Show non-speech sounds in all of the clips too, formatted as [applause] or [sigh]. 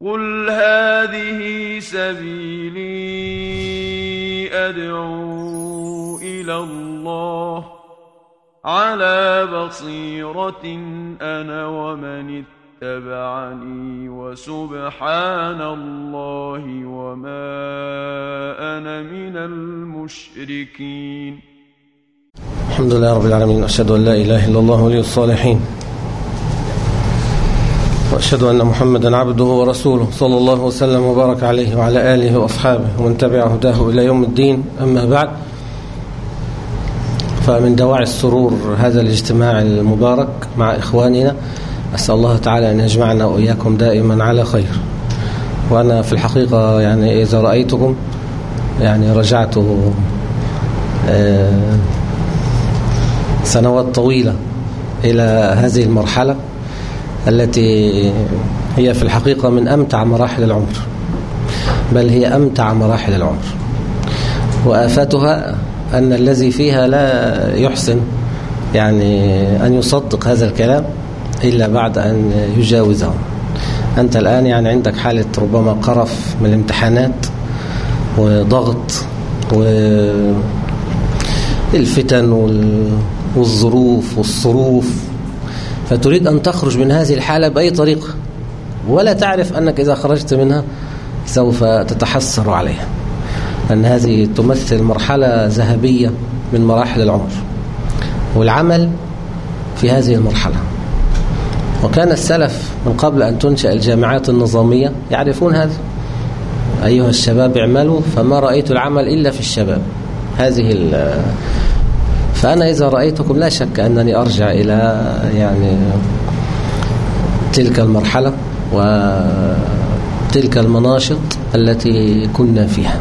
قل هذه سبيلي أدعو إلى الله على بصيرة أنا ومن اتبعني وسبحان الله وما أنا من المشركين الحمد لله رب العالمين أشهد أن لا إله إلا الله ولي الصالحين. وأشهد أن محمدا عبده ورسوله صلى الله وسلم وبارك عليه وعلى آله وأصحابه ومن تبع هداه إلى يوم الدين. أما بعد فمن دواعي السرور هذا الاجتماع المبارك مع إخواننا أسأل الله تعالى أن يجمعنا وإياكم دائما على خير. وأنا في الحقيقة يعني إذا رأيتكم يعني رجعت سنوات طويلة إلى هذه المرحلة. التي هي في الحقيقة من أمتع مراحل العمر بل هي أمتع مراحل العمر. وآفاتها أن الذي فيها لا يحسن يعني أن يصدق هذا الكلام إلا بعد أن يجاوزه. أنت الآن يعني عندك حالة ربما قرف من الامتحانات وضغط والفتن والظروف والصروف فتريد أن تخرج من هذه الحالة بأي طريقة؟ ولا تعرف أنك إذا خرجت منها سوف تتحسر عليها. أن هذه تمثل مرحلة ذهبية من مراحل العمر. والعمل في هذه المرحلة. وكان السلف من قبل أن تنشأ الجامعات النظامية يعرفون هذا. أيها الشباب اعملوا فما رأيت العمل إلا في الشباب. هذه فأنا إذا رأيتكم لا شك أنني أرجع إلى يعني تلك المرحلة وتلك المناشط التي كنا فيها.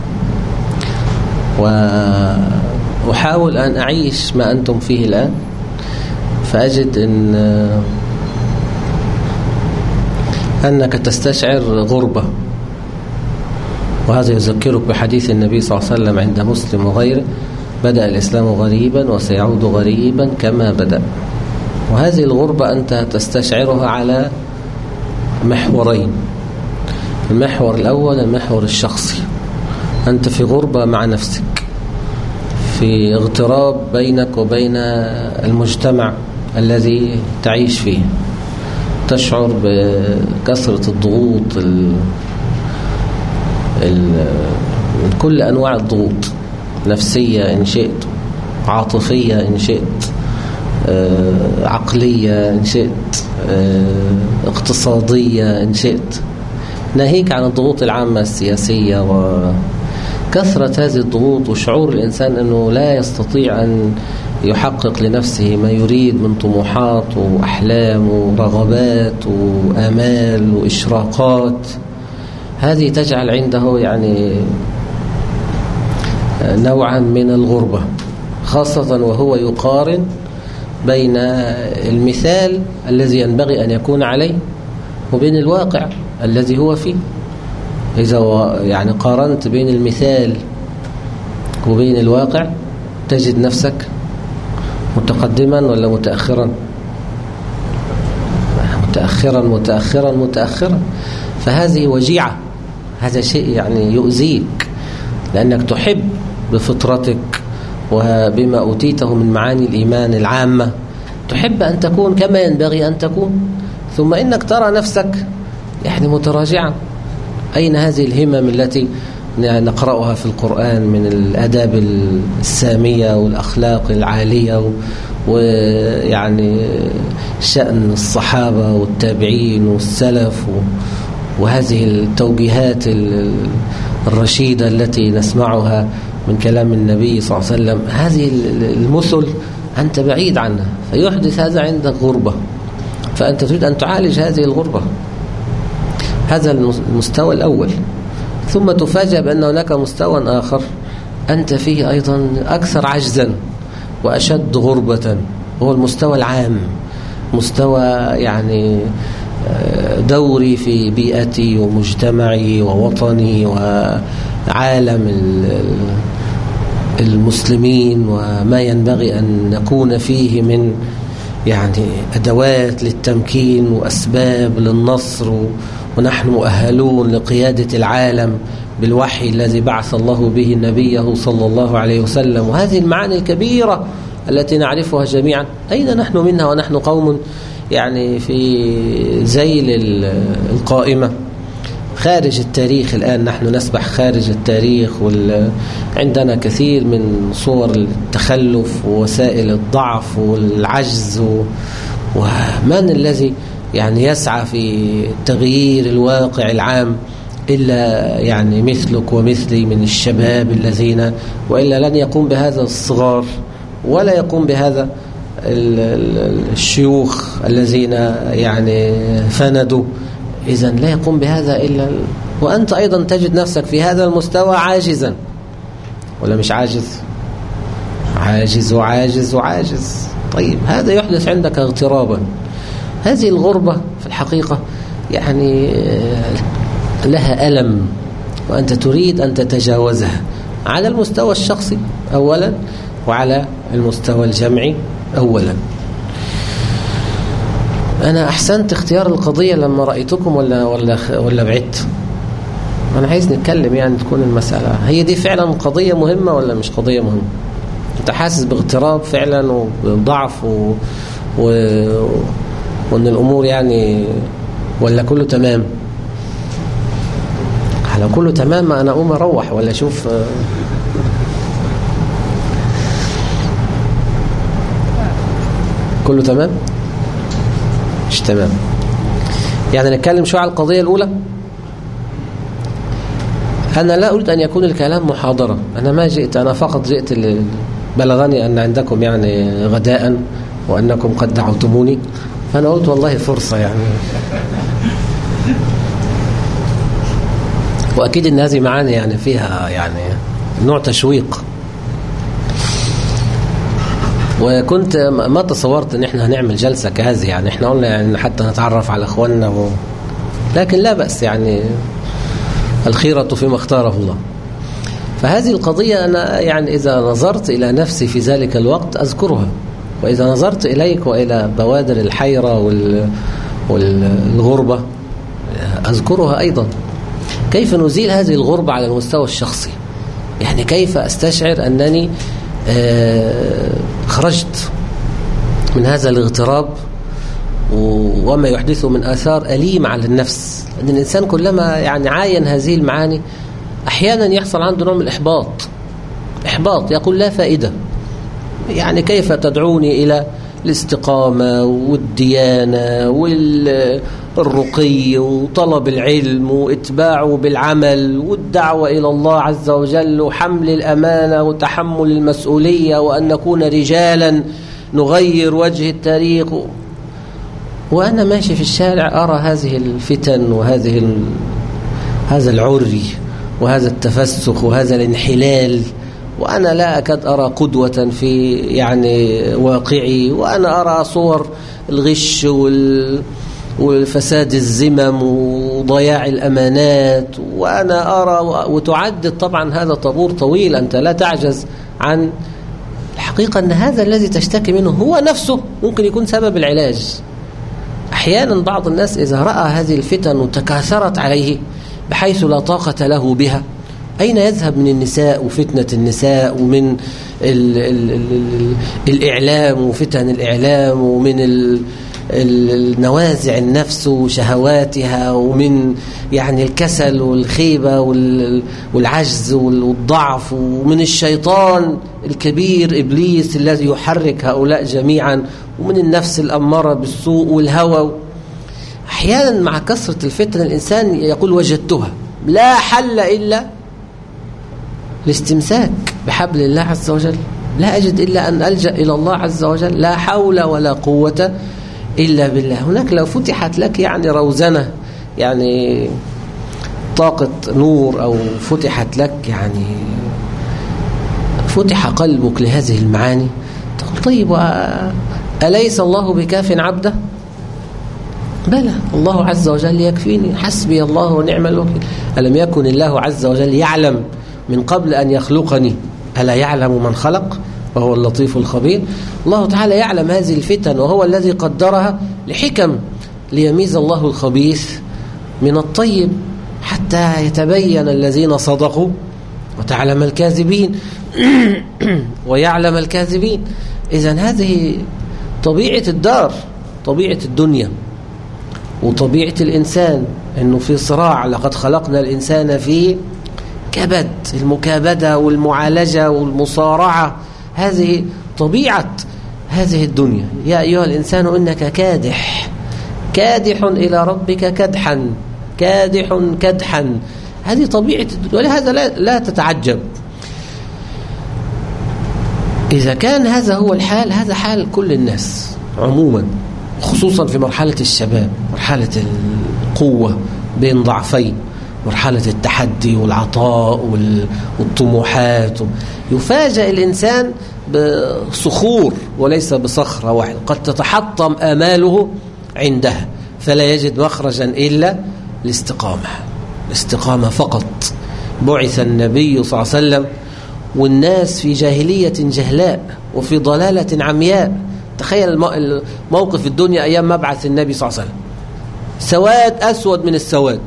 وأحاول أن أعيش ما أنتم فيه الآن فأجد أن أنك تستشعر غربة. وهذا يذكرك بحديث النبي صلى الله عليه وسلم عند مسلم وغيره بدأ الإسلام غريبا وسيعود غريبا كما بدأ. وهذه الغربة أنت تستشعرها على محورين. المحور الأول المحور الشخصي. أنت في غربة مع نفسك في اغتراب بينك وبين المجتمع الذي تعيش فيه. تشعر بكثرة الضغوط ال ال كل أنواع الضغوط. نفسية إن شئت عاطفية إن شئت عقلية إن شئت اقتصادية إن شئت. ناهيك عن الضغوط العامة السياسية وكثرة هذه الضغوط وشعور الإنسان أنه لا يستطيع أن يحقق لنفسه ما يريد من طموحات وأحلام ورغبات وآمال وإشراقات. هذه تجعل عنده يعني نوعا من الغربة خاصة وهو يقارن بين المثال الذي ينبغي أن يكون عليه وبين الواقع الذي هو فيه. إذا يعني قارنت بين المثال وبين الواقع تجد نفسك متقدما ولا متأخرا؟ متأخرا متأخرا متأخرا. فهذه وجيعة هذا شيء يعني يؤذيك لأنك تحب بفطرتك وبما أوتيته من معاني الإيمان العامة. تحب أن تكون كما ينبغي أن تكون. ثم إنك ترى نفسك يعني متراجعا أين هذه الهمم التي نقرأها في القرآن من الأداب السامية والأخلاق العالية ويعني شأن الصحابة والتابعين والسلف وهذه التوجيهات الرشيدة التي نسمعها من كلام النبي صلى الله عليه وسلم هذه المثل أنت بعيد عنها فيحدث هذا عندك غربة فأنت تريد أن تعالج هذه الغربة هذا المستوى الأول. ثم تفاجأ بأن هناك مستوى آخر أنت فيه أيضا أكثر عجزا وأشد غربة هو المستوى العام مستوى يعني دوري في بيئتي ومجتمعي ووطني وعالم المسلمين وما ينبغي أن نكون فيه من يعني أدوات للتمكين وأسباب للنصر ونحن مؤهلون لقيادة العالم بالوحي الذي بعث الله به نبيه صلى الله عليه وسلم. وهذه المعاني الكبيرة التي نعرفها جميعا. أين نحن منها؟ ونحن قوم يعني في زيل القائمة. خارج التاريخ الآن نحن نسبح خارج التاريخ عندنا كثير من صور التخلف ووسائل الضعف والعجز ومن الذي يعني يسعى في تغيير الواقع العام إلا يعني مثلك ومثلي من الشباب الذين وإلا لن يقوم بهذا الصغار ولا يقوم بهذا الشيوخ الذين يعني فندوا إذا لا يقوم بهذا إلا وأنت أيضا تجد نفسك في هذا المستوى عاجزا. ولا مش عاجز؟ عاجز وعاجز وعاجز طيب هذا يحدث عندك اغترابا. هذه الغربة في الحقيقة يعني لها ألم وأنت تريد أن تتجاوزها. على المستوى الشخصي أولا وعلى المستوى الجمعي أولا. أنا أحسنت اختيار القضية لما رأيتكم ولا ولا ولا بعدت؟ أنا عايز نتكلم يعني تكون المسألة. هي دي فعلا قضية مهمة ولا مش قضية مهمة؟ أنت حاسس باغتراب فعلا وضعف و... و... وأن الأمور يعني ولا كله تمام؟ لو كله تمام أنا أقوم أروح ولا أشوف كله تمام؟ مش تمام. يعني نتكلم شوية على القضية الأولى. أنا لا أريد أن يكون الكلام محاضرة. أنا ما جئت أنا فقط جئت بلغني أن عندكم يعني غداء وأنكم قد دعوتموني. فأنا قلت والله فرصة يعني. وأكيد أن هذه معاني يعني فيها يعني نوع تشويق. وكنت ما تصورت إن إحنا هنعمل جلسة كهذه يعني إحنا قلنا يعني حتى نتعرف على إخواننا و... لكن لا بأس يعني الخيرة فيما اختاره الله. فهذه القضية أنا يعني إذا نظرت إلى نفسي في ذلك الوقت أذكرها وإذا نظرت إليك وإلى بوادر الحيرة وال... والغربة أذكرها أيضا. كيف نزيل هذه الغربة على المستوى الشخصي؟ يعني كيف أستشعر أنني آه خرجت من هذا الاغتراب وما يحدثه من آثار أليم على النفس. أن الإنسان كلما يعني عاين هذه المعاني أحيانا يحصل عنده نوع من الإحباط. إحباط يقول لا فائدة. يعني كيف تدعوني إلى الاستقامة والديانة والرقي وطلب العلم واتباعه بالعمل والدعوة إلى الله عز وجل وحمل الأمانة وتحمل المسؤولية وأن نكون رجالا نغير وجه التاريخ وأنا ماشي في الشارع أرى هذه الفتن وهذه هذا العري وهذا التفسخ وهذا الانحلال. وأنا لا أكاد أرى قدوة في يعني واقعي. وأنا أرى صور الغش وال وفساد الزمم وضياع الأمانات وأنا أرى وتعدد طبعا هذا طابور طويل أنت لا تعجز عن الحقيقة أن هذا الذي تشتكي منه هو نفسه ممكن يكون سبب العلاج. أحيانا بعض الناس إذا رأى هذه الفتن وتكاثرت عليه بحيث لا طاقة له بها أين يذهب من النساء وفتنة النساء ومن ال ال ال الإعلام وفتن الإعلام ومن النوازع النفس وشهواتها ومن يعني الكسل والخيبة والعجز والضعف ومن الشيطان الكبير إبليس الذي يحرك هؤلاء جميعا ومن النفس الأمارة بالسوء والهوى. أحيانا مع كثرة الفتن الإنسان يقول وجدتها. لا حل إلا الاستمساك بحبل الله عز وجل. لا أجد إلا أن ألجأ إلى الله عز وجل. لا حول ولا قوة إلا بالله. هناك لو فتحت لك يعني روزنة يعني طاقة نور أو فتحت لك يعني فتح قلبك لهذه المعاني تقول طيب أليس الله بكاف عبده؟ بلى الله عز وجل يكفيني حسبي الله ونعم الوكيل. ألم يكن الله عز وجل يعلم من قبل أن يخلقني؟ ألا يعلم من خلق؟ وهو اللطيف الخبير. الله تعالى يعلم هذه الفتن وهو الذي قدرها لحكم ليميز الله الخبيث من الطيب حتى يتبين الذين صدقوا وتعلم الكاذبين. [clears throat] ويعلم الكاذبين. إذا هذه طبيعة الدار طبيعة الدنيا وطبيعة الإنسان أنه في صراع. لقد خلقنا الإنسان في كبد المكابدة والمعالجة والمصارعة. هذه طبيعة هذه الدنيا. يا أيها الإنسان إنك كادح. كادح إلى ربك كدحا. كادح كدحا. هذه طبيعة الدنيا. ولهذا لا, لا تتعجب. إذا كان هذا هو الحال هذا حال كل الناس عموما خصوصا في مرحلة الشباب مرحلة القوة بين ضعفين مرحلة التحدي والعطاء والطموحات يفاجأ الإنسان بصخور وليس بصخرة واحدة قد تتحطم آماله عندها فلا يجد مخرجا إلا الاستقامة الاستقامة فقط. بعث النبي صلى الله عليه وسلم والناس في جاهلية جهلاء وفي ضلالة عمياء. تخيل موقف الدنيا أيام مبعث النبي صلى الله عليه وسلم. سواد أسود من السواد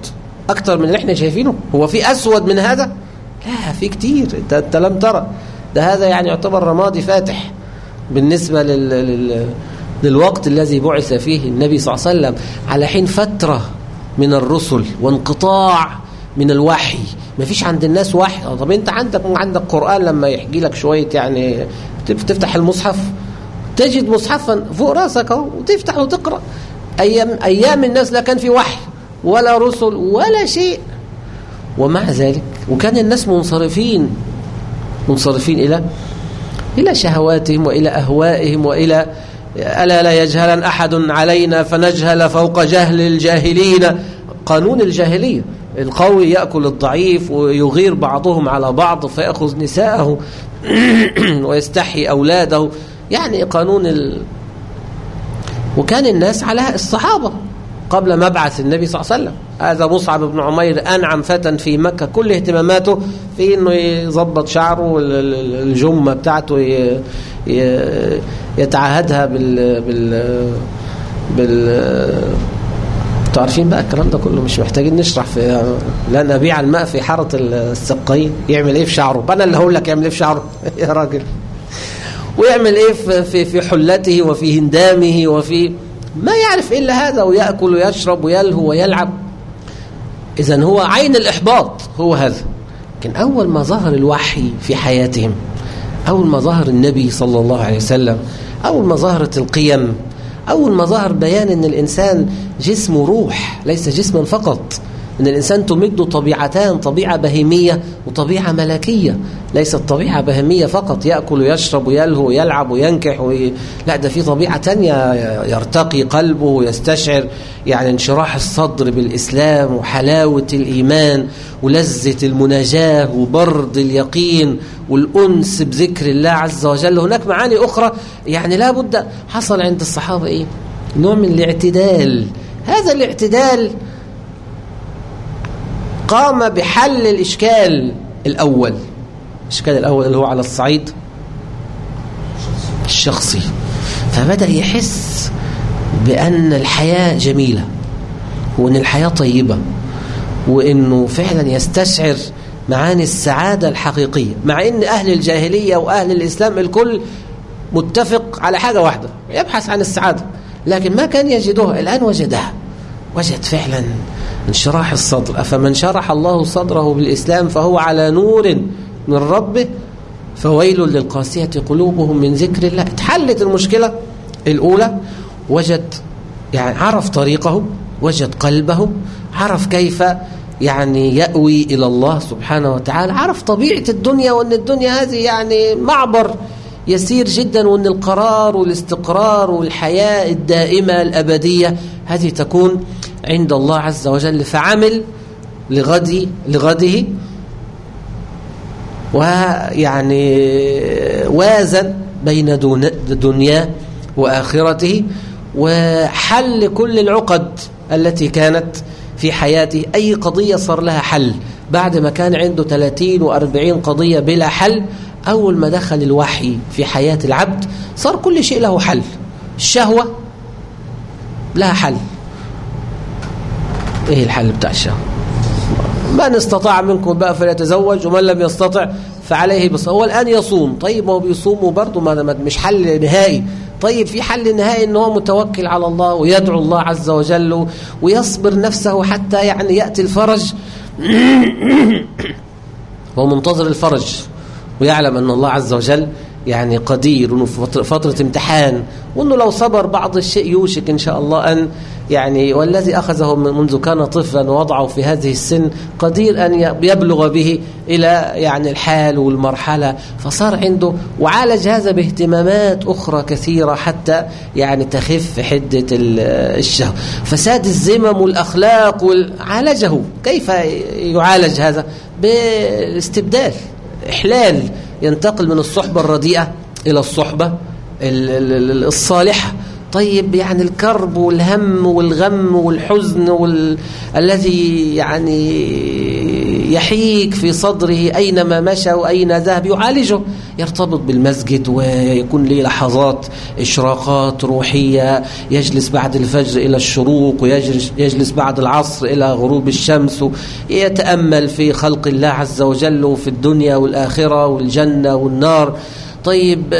أكتر من اللي إحنا شايفينه. هو في أسود من هذا؟ لا في كتير. انت, لم ترى. ده هذا يعني يعتبر رمادي فاتح بالنسبة لل... لل... للوقت الذي بعث فيه النبي صلى الله عليه وسلم. على حين فترة من الرسل وانقطاع من الوحي. ما فيش عند الناس وحي. طب انت عندك عندك قرآن لما يحكي لك شوية يعني تفتح المصحف. تجد مصحفا فوق رأسك أهو وتفتح وتقرأ. أيام, أيام الناس لا كان في وحي. ولا رسل ولا شيء. ومع ذلك وكان الناس منصرفين منصرفين إلى إلى شهواتهم وإلى أهوائهم وإلى ألا لا يجهلن أحد علينا فنجهل فوق جهل الجاهلين. قانون الجاهلية القوي يأكل الضعيف ويغير بعضهم على بعض فيأخذ نساءه [clears throat] ويستحي أولاده. يعني قانون ال... وكان الناس على الصحابة. قبل مبعث النبي صلى الله عليه وسلم. هذا مصعب بن عمير أنعم فتى في مكة. كل اهتماماته في أنه يظبط شعره الجمة بتاعته يتعهدها بال بال بال تعرفين بقى الكلام ده كله؟ مش محتاجين نشرح في لأن ابيع الماء في حارة السقايين يعمل إيه في شعره؟ أنا اللي هقول لك يعمل إيه في شعره. [laughs] يا راجل. ويعمل إيه في في حلته وفي هندامه وفي ما يعرف إلا هذا ويأكل ويشرب ويلهو ويلعب. إذا هو عين الإحباط هو هذا. لكن أول ما ظهر الوحي في حياتهم أول ما ظهر النبي صلى الله عليه وسلم أول ما ظهرت القيم أول ما ظهر بيان أن الإنسان جسمه روح ليس جسما فقط. أن الإنسان تمد طبيعتان طبيعة بهيمية وطبيعة ملكية. ليست طبيعة بهيمية فقط يأكل ويشرب ويلهو ويلعب وينكح وي... لا ده في طبيعة تانية يرتقي قلبه ويستشعر يعني انشراح الصدر بالإسلام وحلاوة الإيمان ولذة المناجاة وبرد اليقين والأنس بذكر الله عز وجل. هناك معاني أخرى يعني لا بد حصل عند الصحابة إيه؟ نوع من الاعتدال. هذا الاعتدال قام بحل الإشكال الأول. الإشكال الأول اللي هو على الصعيد الشخصي. فبدأ يحس بأن الحياة جميلة وأن الحياة طيبة وأنه فعلا يستشعر معاني السعادة الحقيقية مع أن أهل الجاهلية وأهل الإسلام الكل متفق على حاجة واحدة يبحث عن السعادة لكن ما كان يجدها الآن وجدها. وجد فعلا انشراح الصدر. أفمن شرح الله صدره بالإسلام فهو على نور من ربه فويل للقاسية قلوبهم من ذكر الله. اتحلت المشكلة الأولى وجد يعني عرف طريقه وجد قلبه عرف كيف يعني يأوي إلى الله سبحانه وتعالى عرف طبيعة الدنيا وأن الدنيا هذه يعني معبر يسير جدا وأن القرار والاستقرار والحياة الدائمة الأبدية هذه تكون عند الله عز وجل فعمل لغد لغده. ويعني وازن بين دنياه وآخرته وحل كل العقد التي كانت في حياته. أي قضية صار لها حل. بعد ما كان عنده 30 و40 قضية بلا حل أول ما دخل الوحي في حياة العبد صار كل شيء له حل. الشهوة لها حل. إيه الحل بتاع الشهوة من استطاع منكم بقى فليتزوج ومن لم يستطع فعليه بس هو الآن يصوم. طيب هو بيصوم وبرضه ما مش حل نهائي. طيب في حل نهائي إن هو متوكل على الله ويدعو الله عز وجل ويصبر نفسه حتى يعني يأتي الفرج. [coughs] هو منتظر الفرج ويعلم أن الله عز وجل يعني قدير وانه فترة امتحان. وإنه لو صبر بعض الشيء يوشك إن شاء الله أن يعني والذي أخذه منذ كان طفلا ووضعه في هذه السن قدير أن يبلغ به إلى يعني الحال والمرحلة. فصار عنده وعالج هذا باهتمامات أخرى كثيرة حتى يعني تخف حدة الشهوة. فساد الزمم والأخلاق عالجه. كيف يعالج هذا؟ بالاستبدال إحلال ينتقل من الصحبة الرديئة إلى الصحبة الصالحة. طيب يعني الكرب والهم والغم والحزن وال... الذي يعني يحيك في صدره أينما مشى وأين ذهب. يعالجه. يرتبط بالمسجد ويكون له لحظات إشراقات روحية. يجلس بعد الفجر إلى الشروق ويجلس بعد العصر إلى غروب الشمس. يتأمل في خلق الله عز وجل وفي الدنيا والآخرة والجنة والنار. طيب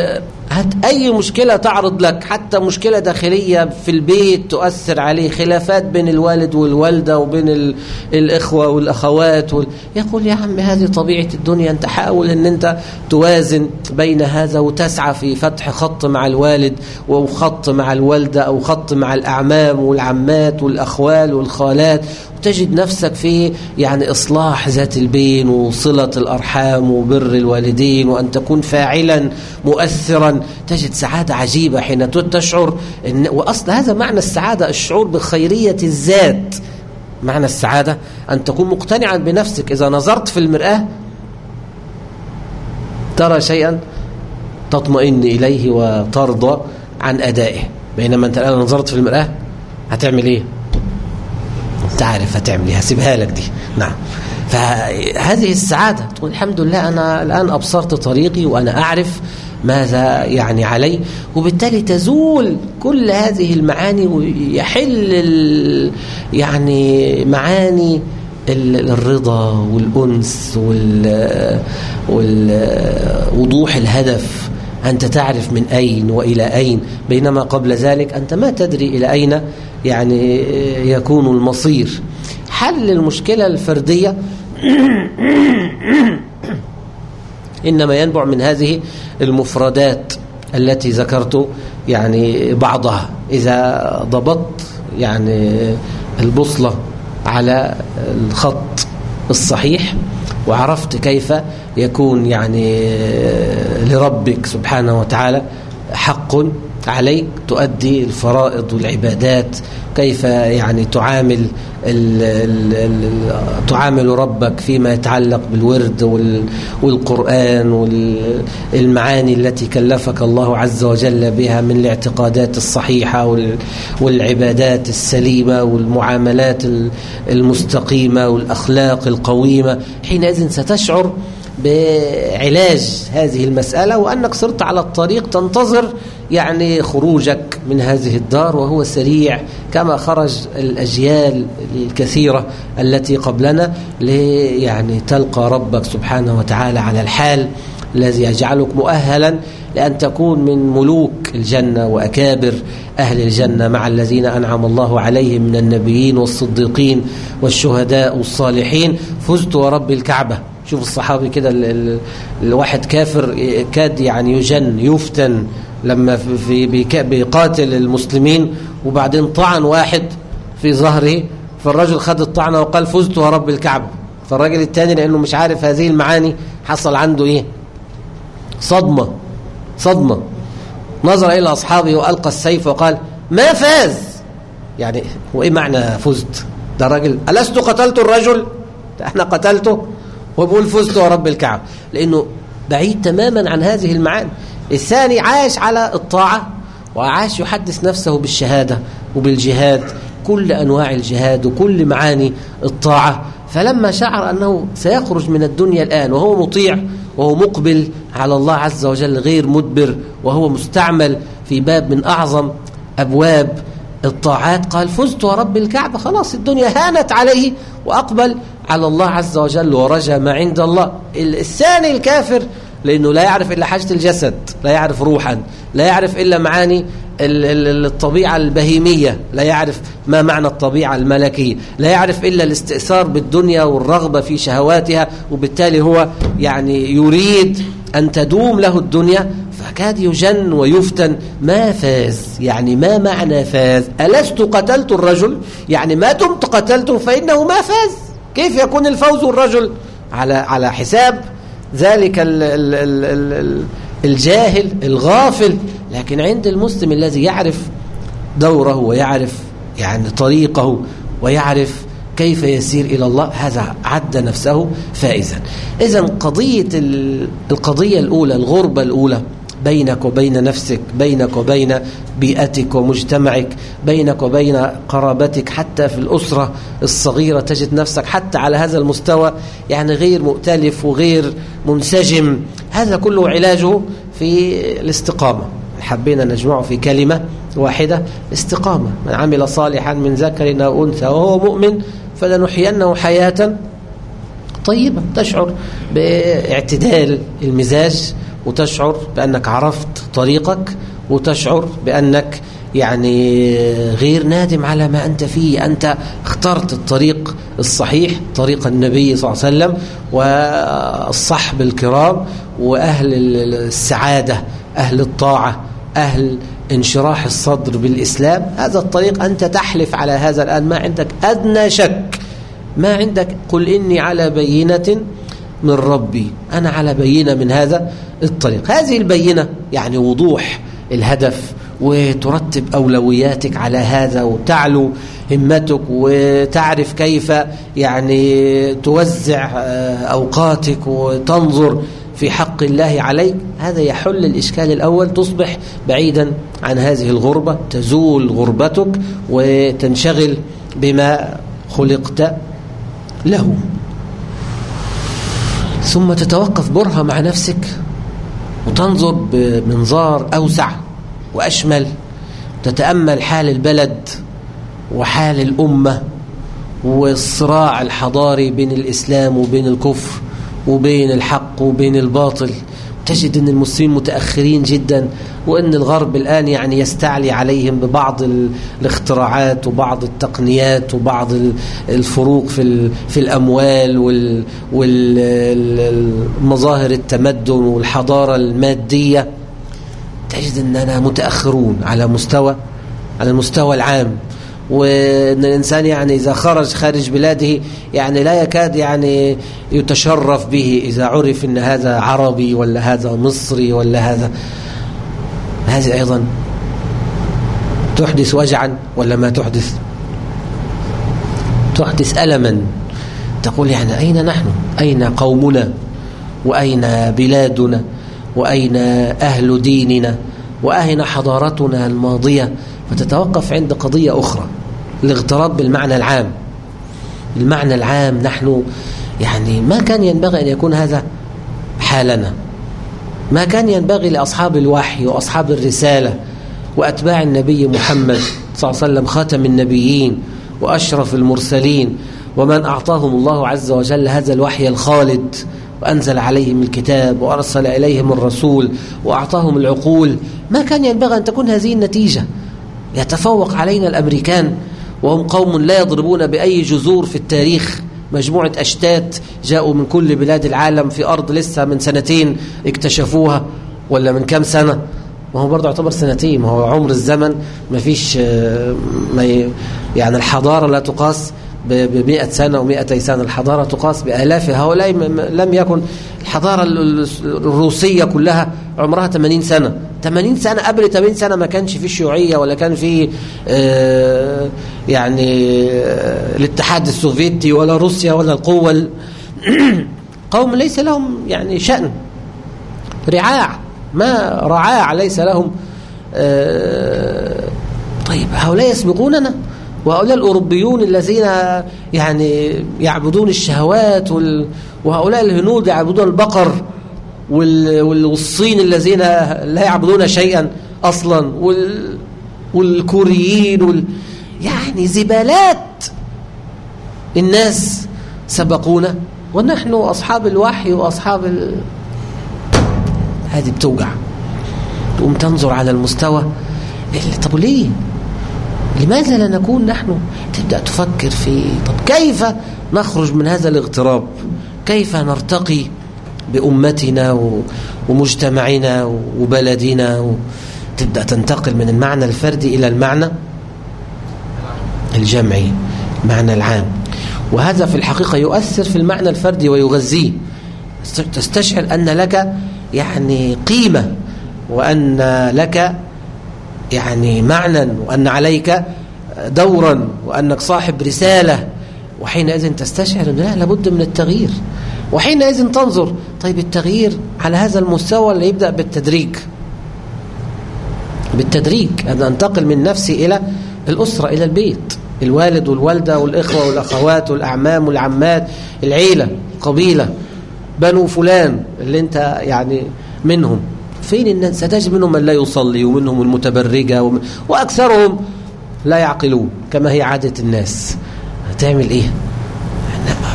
هات أي مشكلة تعرض لك. حتى مشكلة داخلية في البيت تؤثر عليه. خلافات بين الوالد والوالدة وبين الإخوة والأخوات وال... يقول يا عم هذه طبيعة الدنيا. أنت حاول أن أنت توازن بين هذا وتسعى في فتح خط مع الوالد وخط مع الوالدة أو خط مع الأعمام والعمات والأخوال والخالات. تجد نفسك في يعني إصلاح ذات البين وصلة الأرحام وبر الوالدين وأن تكون فاعلا مؤثرا. تجد سعادة عجيبة حين تشعر إن وأصل هذا معنى السعادة الشعور بخيرية الذات. معنى السعادة أن تكون مقتنعا بنفسك. إذا نظرت في المرآة ترى شيئا تطمئن إليه وترضى عن أدائه. بينما أنت الآن نظرت في المرآة هتعمل إيه؟ انت عارف هتعمل إيه هسيبها لك دي. نعم. فهذه السعادة. تقول الحمد لله أنا الآن أبصرت طريقي وأنا أعرف ماذا يعني علي. وبالتالي تزول كل هذه المعاني ويحل يعني معاني الرضا والأنس ووضوح الهدف. أنت تعرف من أين وإلى أين. بينما قبل ذلك أنت ما تدري إلى أين. يعني يكون المصير. حل المشكلة الفردية. [coughs] إنما ينبع من هذه المفردات التي ذكرت يعني بعضها. إذا ضبطت يعني البوصلة على الخط الصحيح وعرفت كيف يكون يعني لربك سبحانه وتعالى حق عليك تؤدي الفرائض والعبادات كيف يعني تعامل ال ال ال تعامل ربك فيما يتعلق بالورد والقرآن والمعاني التي كلفك الله عز وجل بها من الاعتقادات الصحيحة والعبادات السليمة والمعاملات المستقيمة والأخلاق القويمة. حينئذ ستشعر بعلاج هذه المسألة وأنك صرت على الطريق تنتظر يعني خروجك من هذه الدار وهو سريع كما خرج الأجيال الكثيرة التي قبلنا يعني تلقى ربك سبحانه وتعالى على الحال الذي يجعلك مؤهلا لأن تكون من ملوك الجنة وأكابر أهل الجنة مع الذين أنعم الله عليهم من النبيين والصديقين والشهداء والصالحين. فزت ورب الكعبة. شوف الصحابي كده الواحد كافر كاد يعني يجن يفتن لما في بيقاتل المسلمين وبعدين طعن واحد في ظهره فالرجل خد الطعنة وقال فزت ورب الكعبه فالراجل الثاني لأنه مش عارف هذه المعاني حصل عنده إيه؟ صدمة صدمة. نظر إلى أصحابه وألقى السيف وقال ما فاز؟ يعني وايه معنى فزت؟ ده الراجل ألست قتلت الرجل؟ إحنا قتلته؟ وبقول فزت ورب الكعبه لأنه بعيد تماما عن هذه المعاني. الثاني عاش على الطاعة وعاش يحدث نفسه بالشهادة وبالجهاد كل أنواع الجهاد وكل معاني الطاعة. فلما شعر أنه سيخرج من الدنيا الآن وهو مطيع وهو مقبل على الله عز وجل غير مدبر وهو مستعمل في باب من أعظم أبواب الطاعات قال فزت ورب الكعبة. خلاص الدنيا هانت عليه وأقبل على الله عز وجل ورجى ما عند الله. الثاني الكافر لأنه لا يعرف إلا حاجة الجسد لا يعرف روحا لا يعرف إلا معاني الطبيعة البهيمية لا يعرف ما معنى الطبيعة الملكية لا يعرف إلا الاستئثار بالدنيا والرغبة في شهواتها وبالتالي هو يعني يريد أن تدوم له الدنيا فكاد يجن ويفتن ما فاز؟ يعني ما معنى فاز؟ ألست قتلت الرجل؟ يعني ما دمت قتلته فإنه ما فاز. كيف يكون الفوز الرجل؟ على على حساب ذلك ال ال ال ال الجاهل الغافل. لكن عند المسلم الذي يعرف دوره ويعرف يعني طريقه ويعرف كيف يسير إلى الله هذا عد نفسه فائزا. إذا قضية القضية الأولى الغربة الأولى بينك وبين نفسك بينك وبين بيئتك ومجتمعك بينك وبين قرابتك حتى في الأسرة الصغيرة تجد نفسك حتى على هذا المستوى يعني غير مؤتلف وغير منسجم. هذا كله علاجه في الاستقامة. حبينا نجمعه في كلمة واحدة استقامة من عمل صالحا من ذكر أو أنثى وهو مؤمن فلنحيينه حياة طيبة تشعر باعتدال المزاج وتشعر بأنك عرفت طريقك وتشعر بأنك يعني غير نادم على ما أنت فيه. أنت اخترت الطريق الصحيح طريق النبي صلى الله عليه وسلم والصحب الكرام وأهل السعادة أهل الطاعة أهل انشراح الصدر بالإسلام. هذا الطريق أنت تحلف على هذا الآن. ما عندك أدنى شك ما عندك قل إني على بينة من ربي. أنا على بينة من هذا الطريق. هذه البينة يعني وضوح الهدف وترتب أولوياتك على هذا وتعلو همتك وتعرف كيف يعني توزع أوقاتك وتنظر في حق الله عليك. هذا يحل الإشكال الأول. تصبح بعيدا عن هذه الغربة. تزول غربتك وتنشغل بما خلقت له. ثم تتوقف برهة مع نفسك وتنظر بمنظار أوسع وأشمل تتأمل حال البلد وحال الأمة والصراع الحضاري بين الإسلام وبين الكفر وبين الحق وبين الباطل. تجد أن المسلمين متأخرين جدا وأن الغرب الآن يعني يستعلي عليهم ببعض الاختراعات وبعض التقنيات وبعض الفروق في في الأموال والمظاهر التمدن والحضارة المادية. تجد أننا متأخرون على مستوى على المستوى العام. وان الانسان يعني إذا خرج خارج بلاده يعني لا يكاد يعني يتشرف به إذا عرف إن هذا عربي ولا هذا مصري ولا هذا. هذه أيضا تحدث وجعا ولا ما تحدث؟ تحدث الما. تقول يعني أين نحن؟ أين قومنا؟ وأين بلادنا؟ وأين أهل ديننا؟ وأين حضارتنا الماضية؟ فتتوقف عند قضية أخرى. الاغتراب بالمعنى العام. المعنى العام نحن يعني ما كان ينبغي أن يكون هذا حالنا. ما كان ينبغي لأصحاب الوحي وأصحاب الرسالة وأتباع النبي محمد صلى الله عليه وسلم خاتم النبيين وأشرف المرسلين ومن أعطاهم الله عز وجل هذا الوحي الخالد وأنزل عليهم الكتاب وأرسل إليهم الرسول وأعطاهم العقول. ما كان ينبغي أن تكون هذه النتيجة. يتفوق علينا الأمريكان وهم قوم لا يضربون بأي جذور في التاريخ. مجموعة أشتات جاءوا من كل بلاد العالم في أرض لسه من سنتين اكتشفوها ولا من كام سنة؟ ما هو برضه يعتبر سنتين ما هو عمر الزمن. ما فيش ما يعني الحضارة لا تقاس بمئة سنة ومئتي سنة. الحضارة تقاس بآلاف هؤلاء لم يكن الحضارة الروسية كلها عمرها 80 سنة. 80 سنة قبل 80 سنة ما كانش في شيوعية ولا كان في آه يعني آه الاتحاد السوفيتي ولا روسيا ولا القوة [clears throat] قوم ليس لهم يعني شأن. رعاع ما رعاع ليس لهم آه طيب هؤلاء يسبقوننا؟ وهؤلاء الأوروبيون الذين يعني يعبدون الشهوات وال... وهؤلاء الهنود يعبدون البقر وال... والصين الذين لا يعبدون شيئا أصلا وال... والكوريين وال... يعني زبالات الناس سبقونا. ونحن أصحاب الوحي وأصحاب ال... هذه بتوجع. تقوم تنظر على المستوى. اللي طب ليه؟ لماذا لا نكون نحن؟ تبدأ تفكر في طب كيف نخرج من هذا الاغتراب؟ كيف نرتقي بأمتنا ومجتمعنا وبلدنا تبدأ تنتقل من المعنى الفردي إلى المعنى الجمعي المعنى العام. وهذا في الحقيقة يؤثر في المعنى الفردي ويغذيه. تستشعر أن لك يعني قيمة وأن لك يعني معنى وأن عليك دورا وأنك صاحب رسالة وحينئذ تستشعر أن لا لابد من التغيير وحينئذ تنظر طيب التغيير على هذا المستوى اللي يبدأ بالتدريج. بالتدريج أن أنتقل من نفسي إلى الأسرة إلى البيت. الوالد والوالدة والإخوة والأخوات والأعمام والعمات العيلة القبيلة بنو فلان اللي أنت يعني منهم. فين الناس. ستجد منهم من لا يصلي ومنهم المتبرجة وأكثرهم لا يعقلون كما هي عادة الناس. هتعمل إيه؟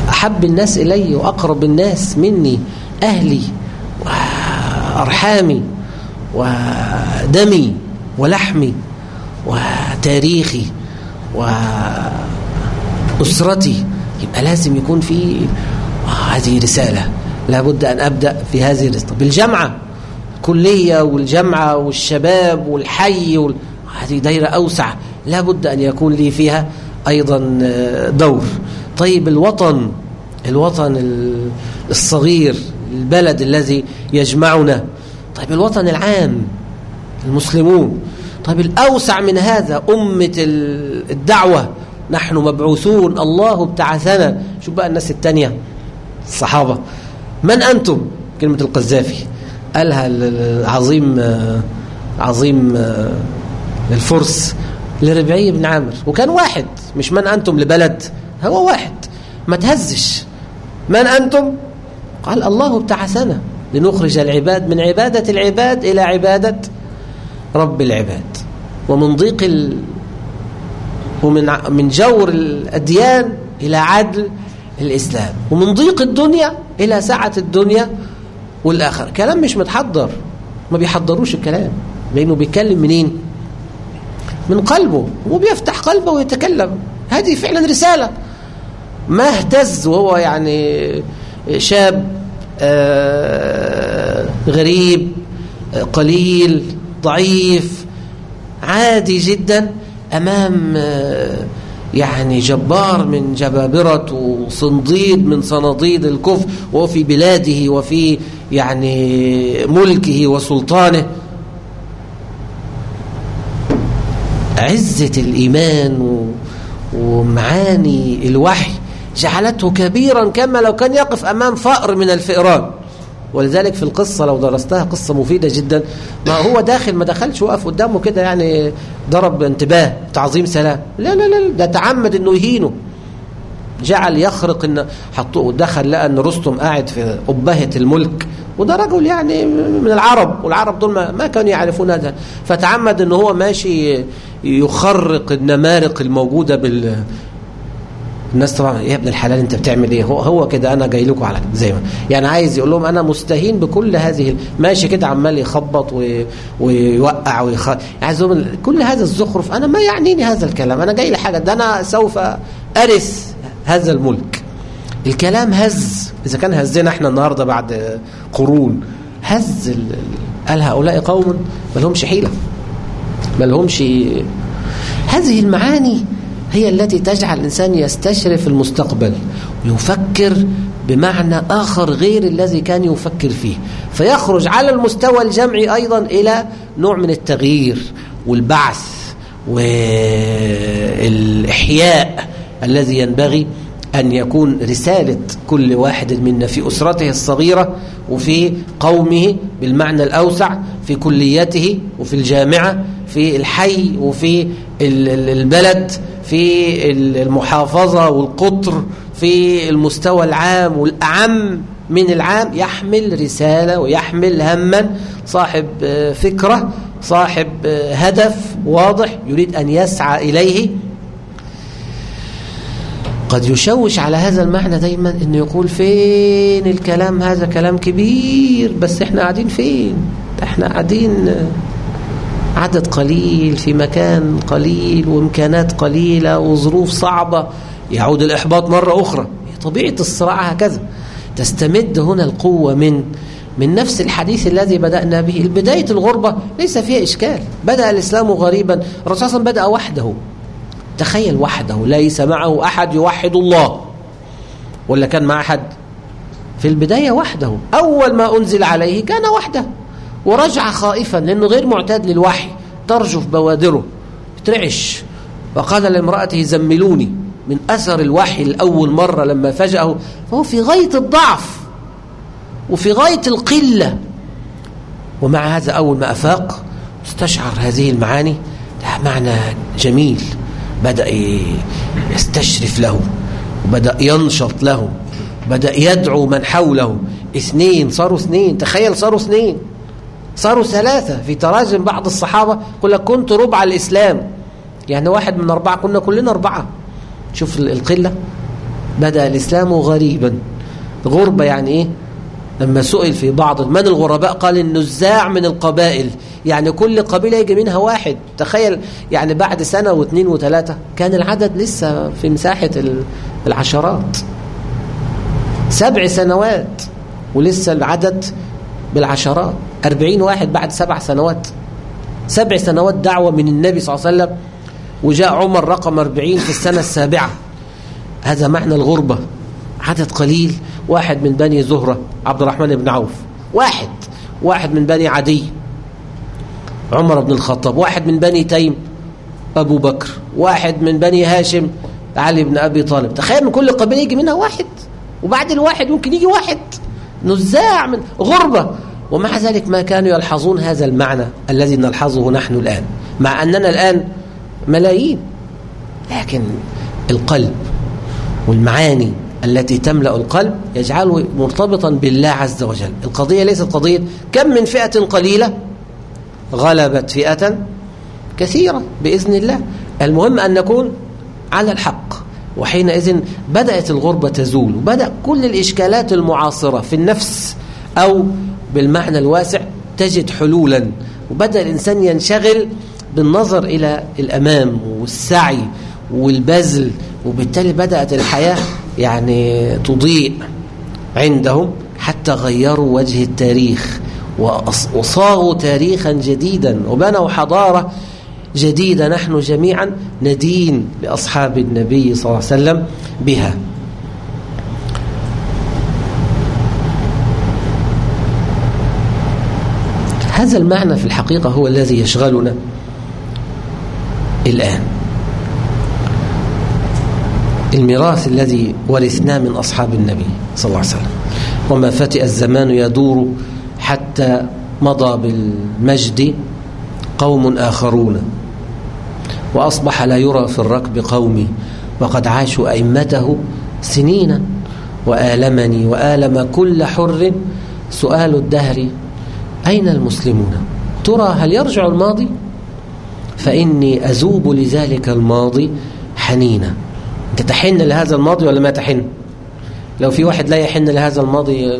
أحب الناس إلي وأقرب الناس مني أهلي وأرحامي ودمي ولحمي وتاريخي وأسرتي. يبقى لازم يكون في هذه رسالة. لابد أن أبدأ في هذه الرسالة بالجامعة الكلية والجامعة والشباب والحي وال... هذه دايرة أوسع. لابد أن يكون لي فيها أيضا دور. طيب الوطن الوطن الصغير البلد الذي يجمعنا. طيب الوطن العام المسلمون. طيب الأوسع من هذا أمة الدعوة. نحن مبعوثون الله ابتعثنا. شوف بقى الناس التانية الصحابة. من أنتم؟ كلمة القذافي. قالها العظيم عظيم الفرس لربعي بن عامر. وكان واحد مش من أنتم لبلد هو واحد. ما تهزش. من أنتم؟ قال الله ابتعثنا لنخرج العباد من عبادة العباد إلى عبادة رب العباد. ومن ضيق ال... ومن من جور الأديان إلى عدل الإسلام. ومن ضيق الدنيا إلى سعة الدنيا والآخر. كلام مش متحضر. ما بيحضروش الكلام. لأنه بيتكلم منين؟ من قلبه. وبيفتح قلبه ويتكلم. هذه فعلا رسالة. ما اهتز وهو يعني شاب آه غريب قليل ضعيف عادي جدا. أمام آه يعني جبار من جبابرة وصنديد من صناديد الكفر. وهو في بلاده وفي يعني ملكه وسلطانه. عزة الإيمان ومعاني الوحي جعلته كبيرا كما لو كان يقف أمام فأر من الفئران. ولذلك في القصة لو درستها قصة مفيدة جدا. ما هو داخل ما دخلش وقف قدامه كده يعني ضرب انتباه تعظيم سلام. لا لا لا ده تعمد إنه يهينه. جعل يخرق ان حطوه دخل لقى إن رستم قاعد في أبهة الملك. وده رجل يعني من العرب والعرب دول ما, كانوا يعرفون هذا. فتعمد إن هو ماشي يخرق النمارق الموجودة بال الناس طبعا يا ابن الحلال أنت بتعمل إيه؟ هو هو كده أنا جاي لكم على زي ما يعني عايز يقول لهم أنا مستهين بكل هذه ماشي كده عمال يخبط ويوقع ويخ عايز كل هذا الزخرف أنا ما يعنيني هذا الكلام أنا جاي لحاجة ده أنا سوف أرث هذا الملك. الكلام هز. إذا كان هزنا إحنا النهارده بعد قرون هز قال هؤلاء قوم ما لهمش حيلة ما لهمش هذه المعاني هي التي تجعل الإنسان يستشرف المستقبل ويفكر بمعنى آخر غير الذي كان يفكر فيه فيخرج على المستوى الجمعي أيضا إلى نوع من التغيير والبعث والإحياء الذي ينبغي أن يكون رسالة كل واحد منا في أسرته الصغيرة وفي قومه بالمعنى الأوسع في كليته وفي الجامعة في الحي وفي البلد في المحافظة والقطر في المستوى العام والأعم من العام يحمل رسالة ويحمل هما صاحب فكرة صاحب هدف واضح يريد أن يسعى إليه قد يشوش على هذا المعنى دايما إنه يقول فين الكلام؟ هذا كلام كبير بس إحنا قاعدين فين؟ إحنا قاعدين عدد قليل في مكان قليل وإمكانات قليلة وظروف صعبة. يعود الإحباط مرة أخرى. طبيعة الصراع هكذا. تستمد هنا القوة من من نفس الحديث الذي بدأنا به. البداية الغربة ليس فيها إشكال. بدأ الإسلام غريبا. الرسول صلى بدأ وحده. تخيل وحده ليس معه أحد يوحد الله. ولا كان مع أحد في البداية وحده. أول ما أنزل عليه كان وحده. ورجع خائفا لأنه غير معتاد للوحي. ترجف بوادره. ترعش. وقال لامرأته زملوني. من أثر الوحي الأول مرة لما فجأه فهو في غاية الضعف. وفي غاية القلة. ومع هذا أول ما أفاق استشعر هذه المعاني. ده معنى جميل. بدأ يستشرف له وبدأ ينشط له بدأ يدعو من حوله. اثنين صاروا اثنين تخيل صاروا اثنين. صاروا ثلاثة في تراجم بعض الصحابة يقول لك كنت ربع الإسلام. يعني واحد من أربعة كنا كلنا أربعة. شوف القلة. بدأ الإسلام غريبا. غربة يعني إيه؟ لما سئل في بعض من الغرباء قال النزاع من القبائل. يعني كل قبيلة يجي منها واحد. تخيل يعني بعد سنة واثنين وثلاثة كان العدد لسه في مساحة العشرات. سبع سنوات ولسه العدد بالعشرات. أربعين واحد بعد سبع سنوات. سبع سنوات دعوة من النبي صلى الله عليه وسلم. وجاء عمر رقم أربعين في السنة السابعة. هذا معنى الغربة. عدد قليل. واحد من بني زهرة عبد الرحمن بن عوف. واحد. واحد من بني عدي. عمر بن الخطاب. واحد من بني تيم. أبو بكر. واحد من بني هاشم. علي بن أبي طالب. تخيل من كل قبيلة يجي منها واحد. وبعد الواحد ممكن يجي واحد. نزاع من غربة. ومع ذلك ما كانوا يلحظون هذا المعنى الذي نلحظه نحن الآن. مع أننا الآن ملايين. لكن القلب والمعاني التي تملأ القلب يجعله مرتبطا بالله عز وجل. القضية ليست قضية كم من فئة قليلة غلبت فئة كثيرة بإذن الله. المهم أن نكون على الحق وحينئذ بدأت الغربة تزول وبدأ كل الإشكالات المعاصرة في النفس أو بالمعنى الواسع تجد حلولا وبدأ الإنسان ينشغل بالنظر إلى الأمام والسعي والبذل وبالتالي بدأت الحياة يعني تضيء عندهم حتى غيروا وجه التاريخ وصاغوا تاريخا جديدا وبنوا حضارة جديدة نحن جميعا ندين لأصحاب النبي صلى الله عليه وسلم بها. هذا المعنى في الحقيقة هو الذي يشغلنا الآن. الميراث الذي ورثناه من أصحاب النبي صلى الله عليه وسلم. وما فتئ الزمان يدور حتى مضى بالمجد قوم آخرون. وأصبح لا يرى في الركب قومي. وقد عاشوا أئمته سنين. وآلمني وآلم كل حر. سؤال الدهر أين المسلمون؟ ترى هل يرجع الماضي؟ فإني أذوب لذلك الماضي حنينا. أنت تحن لهذا الماضي ولا ما تحن؟ لو في واحد لا يحن لهذا الماضي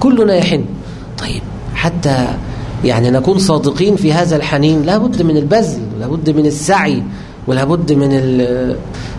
كلنا يحن. طيب حتى يعني نكون صادقين في هذا الحنين لابد من البذل لابد من السعي ولابد من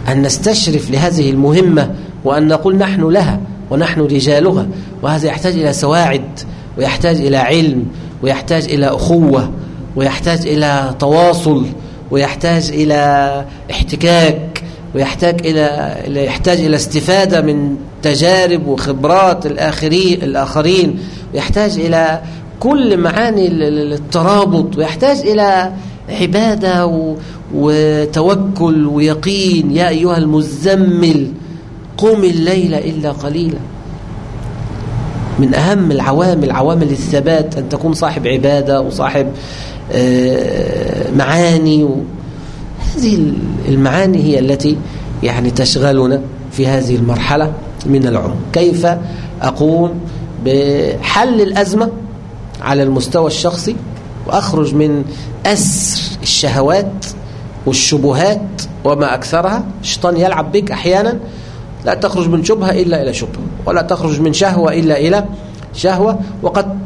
أن نستشرف لهذه المهمة وأن نقول نحن لها ونحن رجالها. وهذا يحتاج إلى سواعد ويحتاج إلى علم ويحتاج إلى أخوة ويحتاج إلى تواصل ويحتاج إلى احتكاك. ويحتاج إلى يحتاج إلى استفادة من تجارب وخبرات الآخرين الآخرين. ويحتاج إلى كل معاني الترابط. ويحتاج إلى عبادة وتوكل ويقين. يا أيها المزمل قم الليل إلا قليلا. من أهم العوامل عوامل الثبات أن تكون صاحب عبادة وصاحب معاني هذه المعاني هي التي يعني تشغلنا في هذه المرحلة من العمر. كيف أقوم بحل الأزمة على المستوى الشخصي وأخرج من أسر الشهوات والشبهات وما أكثرها؟ الشيطان يلعب بك أحيانا. لا تخرج من شبهة إلا إلى شبهة ولا تخرج من شهوة إلا إلى شهوة وقد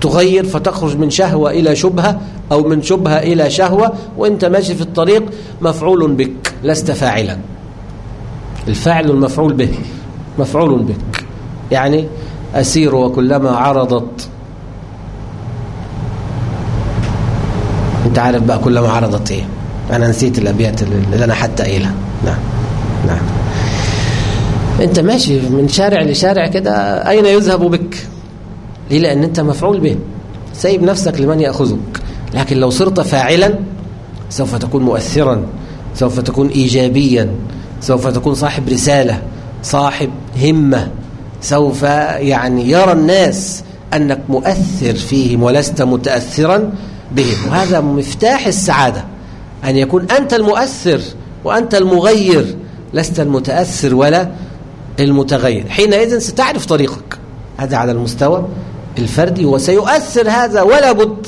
تغير فتخرج من شهوة إلى شبهة أو من شبهة إلى شهوة وإنت ماشي في الطريق مفعول بك لست فاعلا. الفاعل المفعول به مفعول بك. يعني أسير وكلما عرضت. أنت عارف بقى كلما عرضت إيه؟ أنا نسيت الأبيات اللي أنا حتى قايلها. نعم نعم. أنت ماشي من شارع لشارع كده أين يذهب بك؟ ليه؟ لأن أنت مفعول به. سايب نفسك لمن يأخذك. لكن لو صرت فاعلا سوف تكون مؤثرا سوف تكون ايجابيا سوف تكون صاحب رسالة صاحب همة. سوف يعني يرى الناس أنك مؤثر فيهم ولست متاثرا بهم. وهذا مفتاح السعادة أن يكون أنت المؤثر وأنت المغير. لست المتأثر ولا المتغير. حينئذ ستعرف طريقك. هذا على المستوى الفردي وسيؤثر هذا ولا بد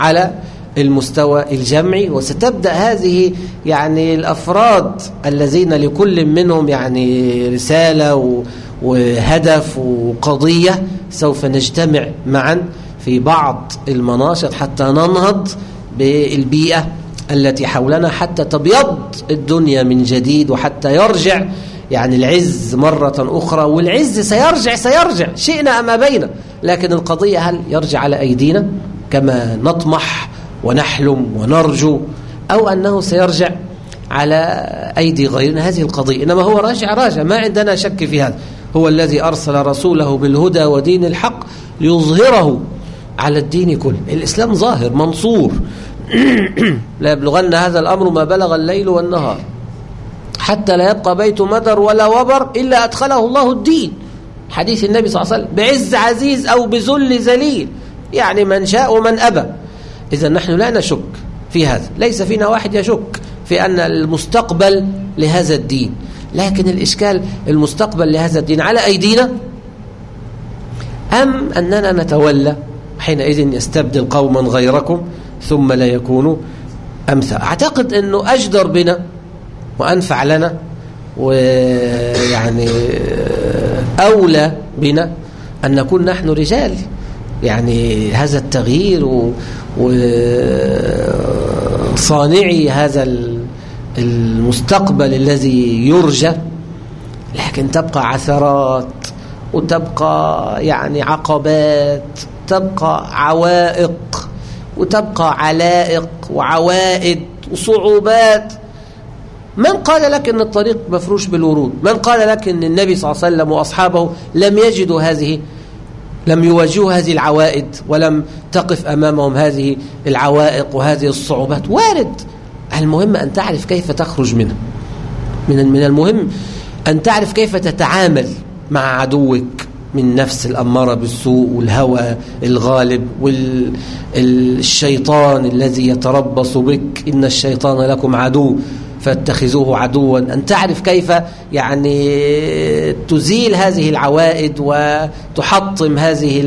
على المستوى الجمعي وستبدأ هذه يعني الأفراد الذين لكل منهم يعني رسالة وهدف وقضية سوف نجتمع معا في بعض المناشط حتى ننهض بالبيئة التي حولنا حتى تبيض الدنيا من جديد وحتى يرجع يعني العز مرة أخرى والعز سيرجع سيرجع شئنا أما بينا لكن القضية هل يرجع على أيدينا كما نطمح ونحلم ونرجو أو أنه سيرجع على أيدي غيرنا؟ هذه القضية. إنما هو راجع راجع. ما عندنا شك في هذا. هو الذي أرسل رسوله بالهدى ودين الحق ليظهره على الدين كله. الإسلام ظاهر منصور. [clears throat] لا يبلغن هذا الأمر ما بلغ الليل والنهار. حتى لا يبقى بيت مدر ولا وبر إلا أدخله الله الدين. حديث النبي صلى الله عليه وسلم بعز عزيز أو بذل ذليل يعني من شاء ومن أبى. إذا نحن لا نشك في هذا ليس فينا واحد يشك في أن المستقبل لهذا الدين. لكن الإشكال المستقبل لهذا الدين على أيدينا؟ أم أننا نتولى حينئذ يستبدل قوما غيركم ثم لا يكونوا أمثل أعتقد أنه أجدر بنا وأنفع لنا ويعني أولى بنا أن نكون نحن رجال. يعني هذا التغيير وصانعي هذا المستقبل الذي يرجى لكن تبقى عثرات وتبقى يعني عقبات تبقى عوائق وتبقى علائق وعوائد وصعوبات. من قال لك أن الطريق مفروش بالورود؟ من قال لك أن النبي صلى الله عليه وسلم وأصحابه لم يجدوا هذه لم يواجهوا هذه العوائد ولم تقف أمامهم هذه العوائق وهذه الصعوبات؟ وارد. المهم أن تعرف كيف تخرج منها. من من المهم أن تعرف كيف تتعامل مع عدوك من نفس الأمارة بالسوء والهوى الغالب والشيطان الذي يتربص بك. إن الشيطان لكم عدو. فاتخذوه عدوا. أن تعرف كيف يعني تزيل هذه العوائد وتحطم هذه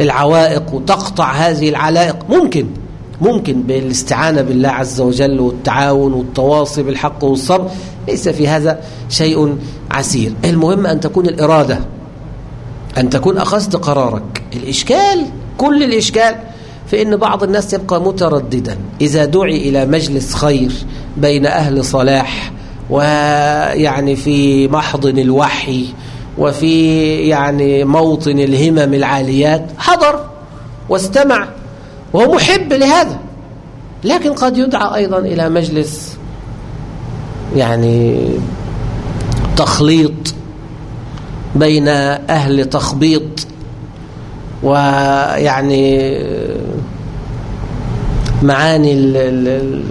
العوائق وتقطع هذه العلائق. ممكن ممكن بالاستعانة بالله عز وجل والتعاون والتواصي بالحق والصبر. ليس في هذا شيء عسير. المهم أن تكون الإرادة أن تكون أخذت قرارك. الإشكال كل الإشكال في أن بعض الناس يبقى مترددا. إذا دعي إلى مجلس خير بين أهل صلاح ويعني في محضن الوحي وفي يعني موطن الهمم العاليات حضر واستمع. وهو محب لهذا. لكن قد يدعى أيضا إلى مجلس يعني تخليط بين أهل تخبيط ويعني معاني ال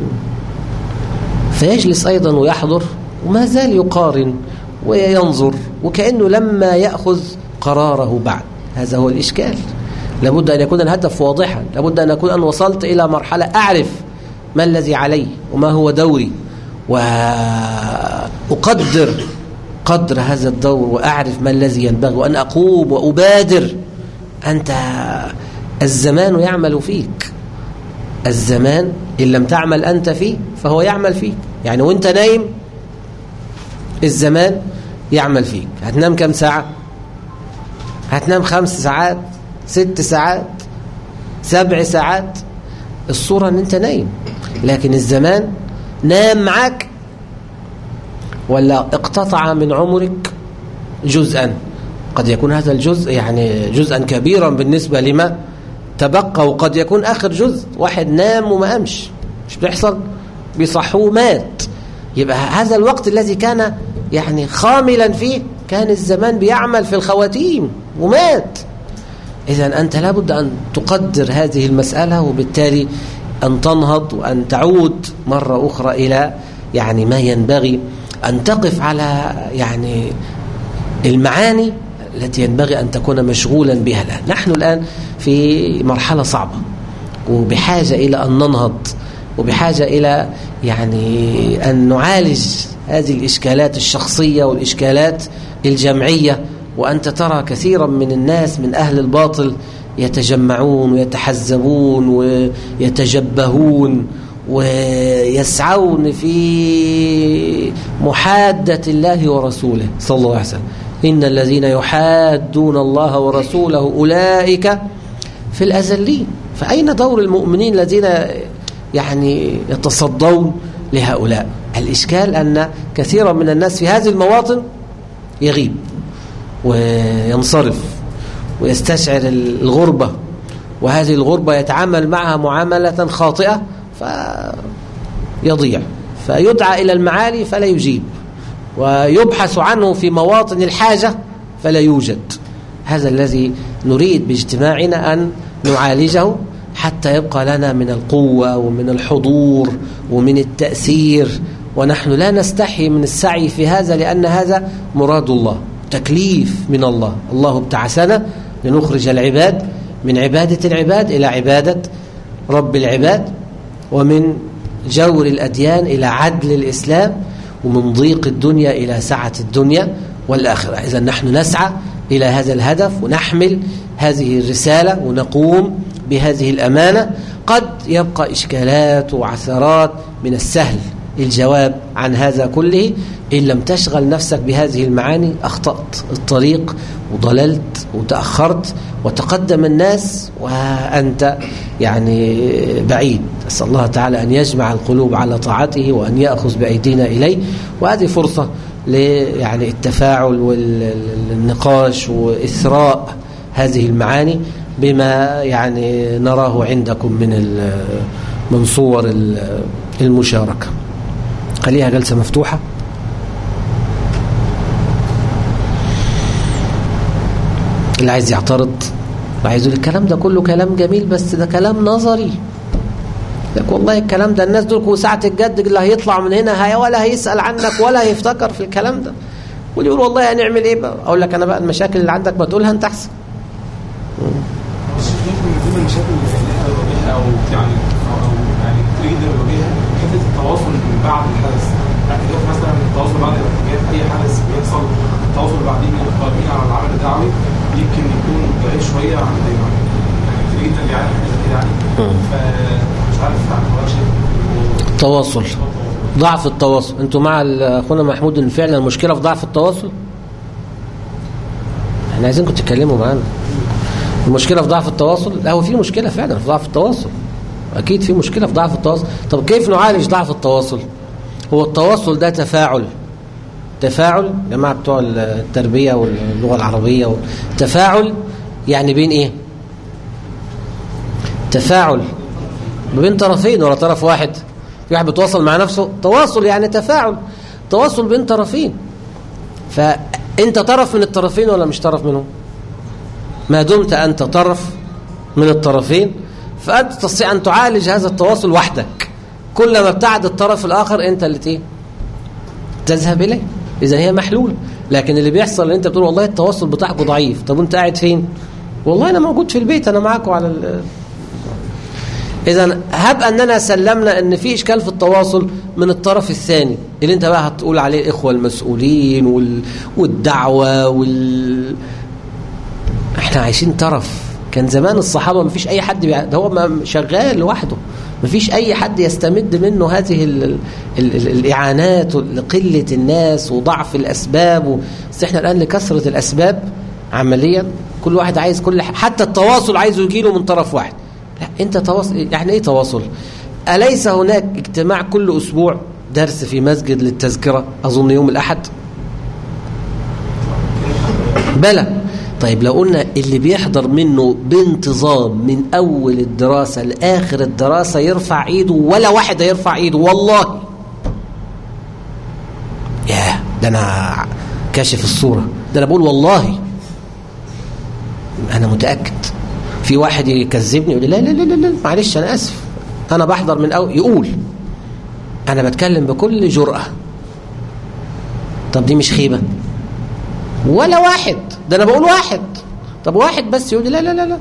فيجلس أيضا ويحضر وما زال يقارن وينظر وكأنه لما يأخذ قراره بعد. هذا هو الإشكال. لابد أن يكون الهدف واضحا لابد أن أكون أن وصلت إلى مرحلة أعرف ما الذي علي وما هو دوري. وأقدر قدر هذا الدور وأعرف ما الذي ينبغي وأن أقوم وأبادر. أنت الزمان يعمل فيك. الزمان إن لم تعمل أنت فيه فهو يعمل فيك. يعني وأنت نايم الزمان يعمل فيك. هتنام كم ساعة؟ هتنام خمس ساعات ست ساعات سبع ساعات. الصورة إن أنت نايم. لكن الزمان نام معك ولا اقتطع من عمرك جزءا. قد يكون هذا الجزء يعني جزءا كبيرا بالنسبة لما تبقى وقد يكون آخر جزء. واحد نام وما قامش مش بيحصل؟ بيصحوه مات. يبقى هذا الوقت الذي كان يعني خاملا فيه كان الزمان بيعمل في الخواتيم ومات. إذا أنت لابد أن تقدر هذه المسألة وبالتالي أن تنهض وأن تعود مرة أخرى إلى يعني ما ينبغي أن تقف على يعني المعاني التي ينبغي أن تكون مشغولا بها الآن. نحن الآن في مرحلة صعبة وبحاجة إلى أن ننهض وبحاجة إلى يعني أن نعالج هذه الإشكالات الشخصية والإشكالات الجمعية وأنت ترى كثيرا من الناس من أهل الباطل يتجمعون ويتحزبون ويتجبهون ويسعون في محادة الله ورسوله. صلى الله عليه وسلم. إن الذين يحادون الله ورسوله أولئك في الأزلين. فأين دور المؤمنين الذين يعني يتصدون لهؤلاء؟ الإشكال أن كثيرا من الناس في هذه المواطن يغيب وينصرف ويستشعر الغربة وهذه الغربة يتعامل معها معاملة خاطئة فيضيع فيدعى إلى المعالي فلا يجيب. ويبحث عنه في مواطن الحاجة فلا يوجد. هذا الذي نريد باجتماعنا أن نعالجه حتى يبقى لنا من القوة ومن الحضور ومن التأثير. ونحن لا نستحي من السعي في هذا لأن هذا مراد الله تكليف من الله. الله ابتعثنا لنخرج العباد من عبادة العباد إلى عبادة رب العباد ومن جور الأديان إلى عدل الإسلام ومن ضيق الدنيا إلى سعة الدنيا والآخرة. إذا نحن نسعى إلى هذا الهدف ونحمل هذه الرسالة ونقوم بهذه الأمانة. قد يبقى إشكالات وعثرات من السهل الجواب عن هذا كله. إن لم تشغل نفسك بهذه المعاني أخطأت الطريق وضللت وتأخرت وتقدم الناس وأنت يعني بعيد. أسأل الله تعالى أن يجمع القلوب على طاعته وأن يأخذ بأيدينا إليه. وهذه فرصة يعني التفاعل والنقاش وإثراء هذه المعاني بما يعني نراه عندكم من من صور المشاركة. خليها جلسة مفتوحة. اللي عايز يعترض وعايز يقول الكلام ده كله كلام جميل بس ده كلام نظري. لك والله الكلام ده الناس دول ساعة الجد اللي هيطلع من هنا هي ولا هيسأل عنك ولا هيفتكر في الكلام ده. واللي يقول والله هنعمل إيه بقى؟ أقول لك أنا بقى المشاكل اللي عندك ما تقولها انت احسن. المشاكل اللي أو يعني أو يعني حتة التواصل بعد الحدث يعني مثلا التواصل بعد الارتكاب اي حدث بيحصل التواصل القائمين على العمل الدعوي يمكن يكون بعيد شوية عن يعني يعني كده يعني يعني تواصل. ضعف التواصل. أنتوا مع اخونا محمود ان فعلا المشكلة في ضعف التواصل؟ إحنا عايزينكم تتكلموا معانا. المشكلة في ضعف التواصل؟ لا هو في مشكلة فعلا في ضعف التواصل. أكيد في مشكلة في ضعف التواصل. طب كيف نعالج ضعف التواصل؟ هو التواصل ده تفاعل. تفاعل جماعة بتوع التربية واللغة العربية تفاعل يعني بين إيه؟ تفاعل. ما بين طرفين ولا طرف واحد. في واحد بيتواصل مع نفسه تواصل يعني تفاعل تواصل بين طرفين. فأنت طرف من الطرفين ولا مش طرف منهم؟ ما دمت أنت طرف من الطرفين فأنت تستطيع أن تعالج هذا التواصل وحدك. كلما ابتعد الطرف الآخر أنت اللي تذهب إليه. إذا هي محلولة لكن اللي بيحصل ان أنت بتقول والله التواصل بتاعكم ضعيف. طب وانت قاعد فين؟ والله أنا موجود في البيت أنا معاكم على اذا هب أننا سلمنا أن في إشكال في التواصل من الطرف الثاني اللي أنت بقى هتقول عليه الاخوه المسؤولين وال... والدعوة وال إحنا عايشين طرف. كان زمان الصحابة ما فيش أي حد بيع... ده هو شغال لوحده. ما فيش أي حد يستمد منه هذه ال... ال... ال... الإعانات لقلة الناس وضعف الأسباب و... بس إحنا الآن لكثرة الأسباب عمليا. كل واحد عايز كل. حتى التواصل عايزه يجيله من طرف واحد. لا انت تواصل يعني إيه تواصل؟ أليس هناك اجتماع كل أسبوع درس في مسجد للتذكرة؟ أظن يوم الأحد. بلى. طيب لو قلنا اللي بيحضر منه بانتظام من أول الدراسة لآخر الدراسة يرفع إيده ولا واحد هيرفع إيده؟ والله. ياه ده أنا كاشف الصورة. ده أنا بقول والله. أنا متأكد. في واحد يكذبني يقول لي لا لا لا لا معلش أنا آسف. أنا بحضر من أول يقول أنا بتكلم بكل جرأة. طب دي مش خيبة؟ ولا واحد. ده أنا بقول واحد. طب واحد بس يقول لي لا لا لا لا.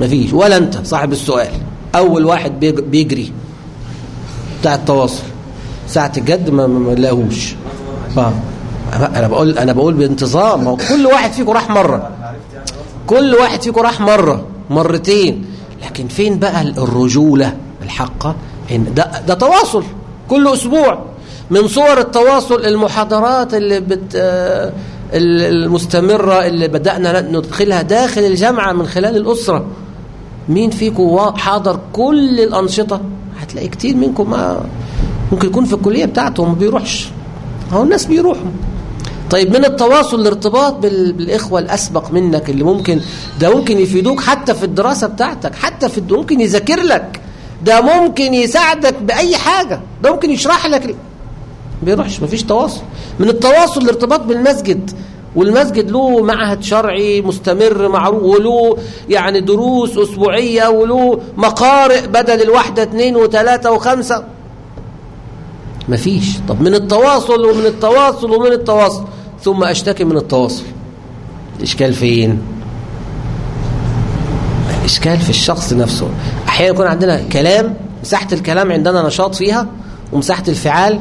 مفيش ولا أنت صاحب السؤال. أول واحد بيجري بتاع التواصل. ساعة الجد ما ما لاقوش آه. أنا بقول أنا بقول بانتظام. هو كل واحد فيكم راح مرة. كل واحد فيكم راح مرة. مرتين. لكن فين بقى الرجولة الحقة؟ إن ده ده تواصل كل أسبوع. من صور التواصل المحاضرات اللي بت المستمرة اللي بدأنا ندخلها داخل الجامعة من خلال الأسرة. مين فيكم حاضر كل الأنشطة؟ هتلاقي كتير منكم ما ممكن يكون في الكلية بتاعته ما بيروحش. هو الناس بيروحوا. طيب من التواصل الارتباط بالإخوة الأسبق منك اللي ممكن ده ممكن يفيدوك حتى في الدراسة بتاعتك حتى في ممكن يذاكر لك ده ممكن يساعدك بأي حاجة ده ممكن يشرح لك بيروحش مفيش تواصل. من التواصل الارتباط بالمسجد والمسجد له معهد شرعي مستمر معروف وله يعني دروس أسبوعية وله مقارئ بدل الواحدة اثنين وثلاثة وخمسة. مفيش طب من التواصل ومن التواصل ومن التواصل. ثم أشتكي من التواصل. الإشكال فين؟ الاشكال في الشخص نفسه. أحيانا يكون عندنا كلام مساحة الكلام عندنا نشاط فيها ومساحة الفعال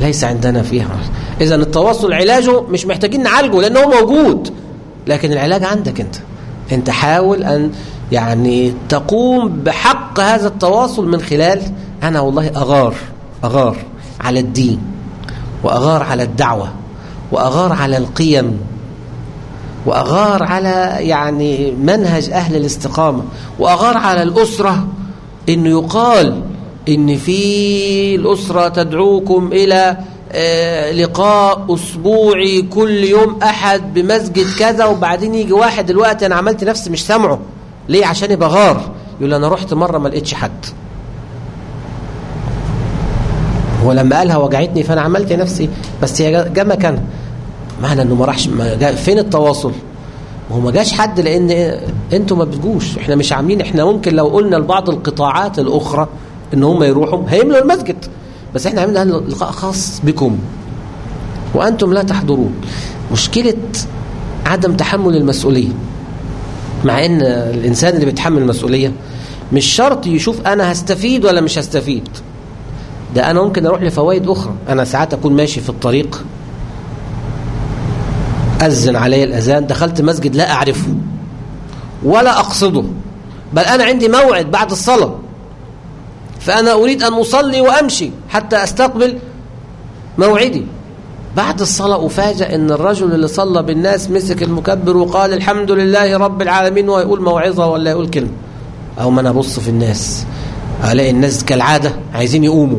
ليس عندنا فيها. إذا التواصل علاجه مش محتاجين نعالجه لأنه موجود لكن العلاج عندك أنت. أنت حاول أن يعني تقوم بحق هذا التواصل من خلال أنا والله أغار أغار على الدين وأغار على الدعوة. وأغار على القيم وأغار على يعني منهج أهل الاستقامة وأغار على الأسرة إنه يقال إن في الأسرة تدعوكم إلى لقاء أسبوعي كل يوم أحد بمسجد كذا وبعدين يجي واحد دلوقتي أنا عملت نفسي مش سامعه. ليه؟ عشان يبقى غار. يقول أنا رحت مرة ما لقيتش حد. هو لما قالها وجعتني فأنا عملت نفسي. بس هي جا مكانها معنى إنه ما راحش فين التواصل؟ وهو ما جاش حد لأن أنتوا ما بتجوش. إحنا مش عاملين إحنا ممكن لو قلنا لبعض القطاعات الأخرى إن هم يروحوا هيملوا المسجد. بس إحنا عملنا لقاء خاص بكم. وأنتم لا تحضرون. مشكلة عدم تحمل المسؤولية. مع إن الإنسان اللي بيتحمل المسؤولية مش شرط يشوف أنا هستفيد ولا مش هستفيد. ده أنا ممكن أروح لفوائد أخرى. أنا ساعات أكون ماشي في الطريق أذن علي الأذان دخلت مسجد لا أعرفه ولا أقصده بل أنا عندي موعد بعد الصلاة فأنا أريد أن أصلي وأمشي حتى أستقبل موعدي. بعد الصلاة أفاجأ أن الرجل اللي صلى بالناس مسك المكبر وقال الحمد لله رب العالمين ويقول موعظة ولا يقول كلمة. أو ما أنا أبص في الناس ألاقي الناس كالعادة عايزين يقوموا.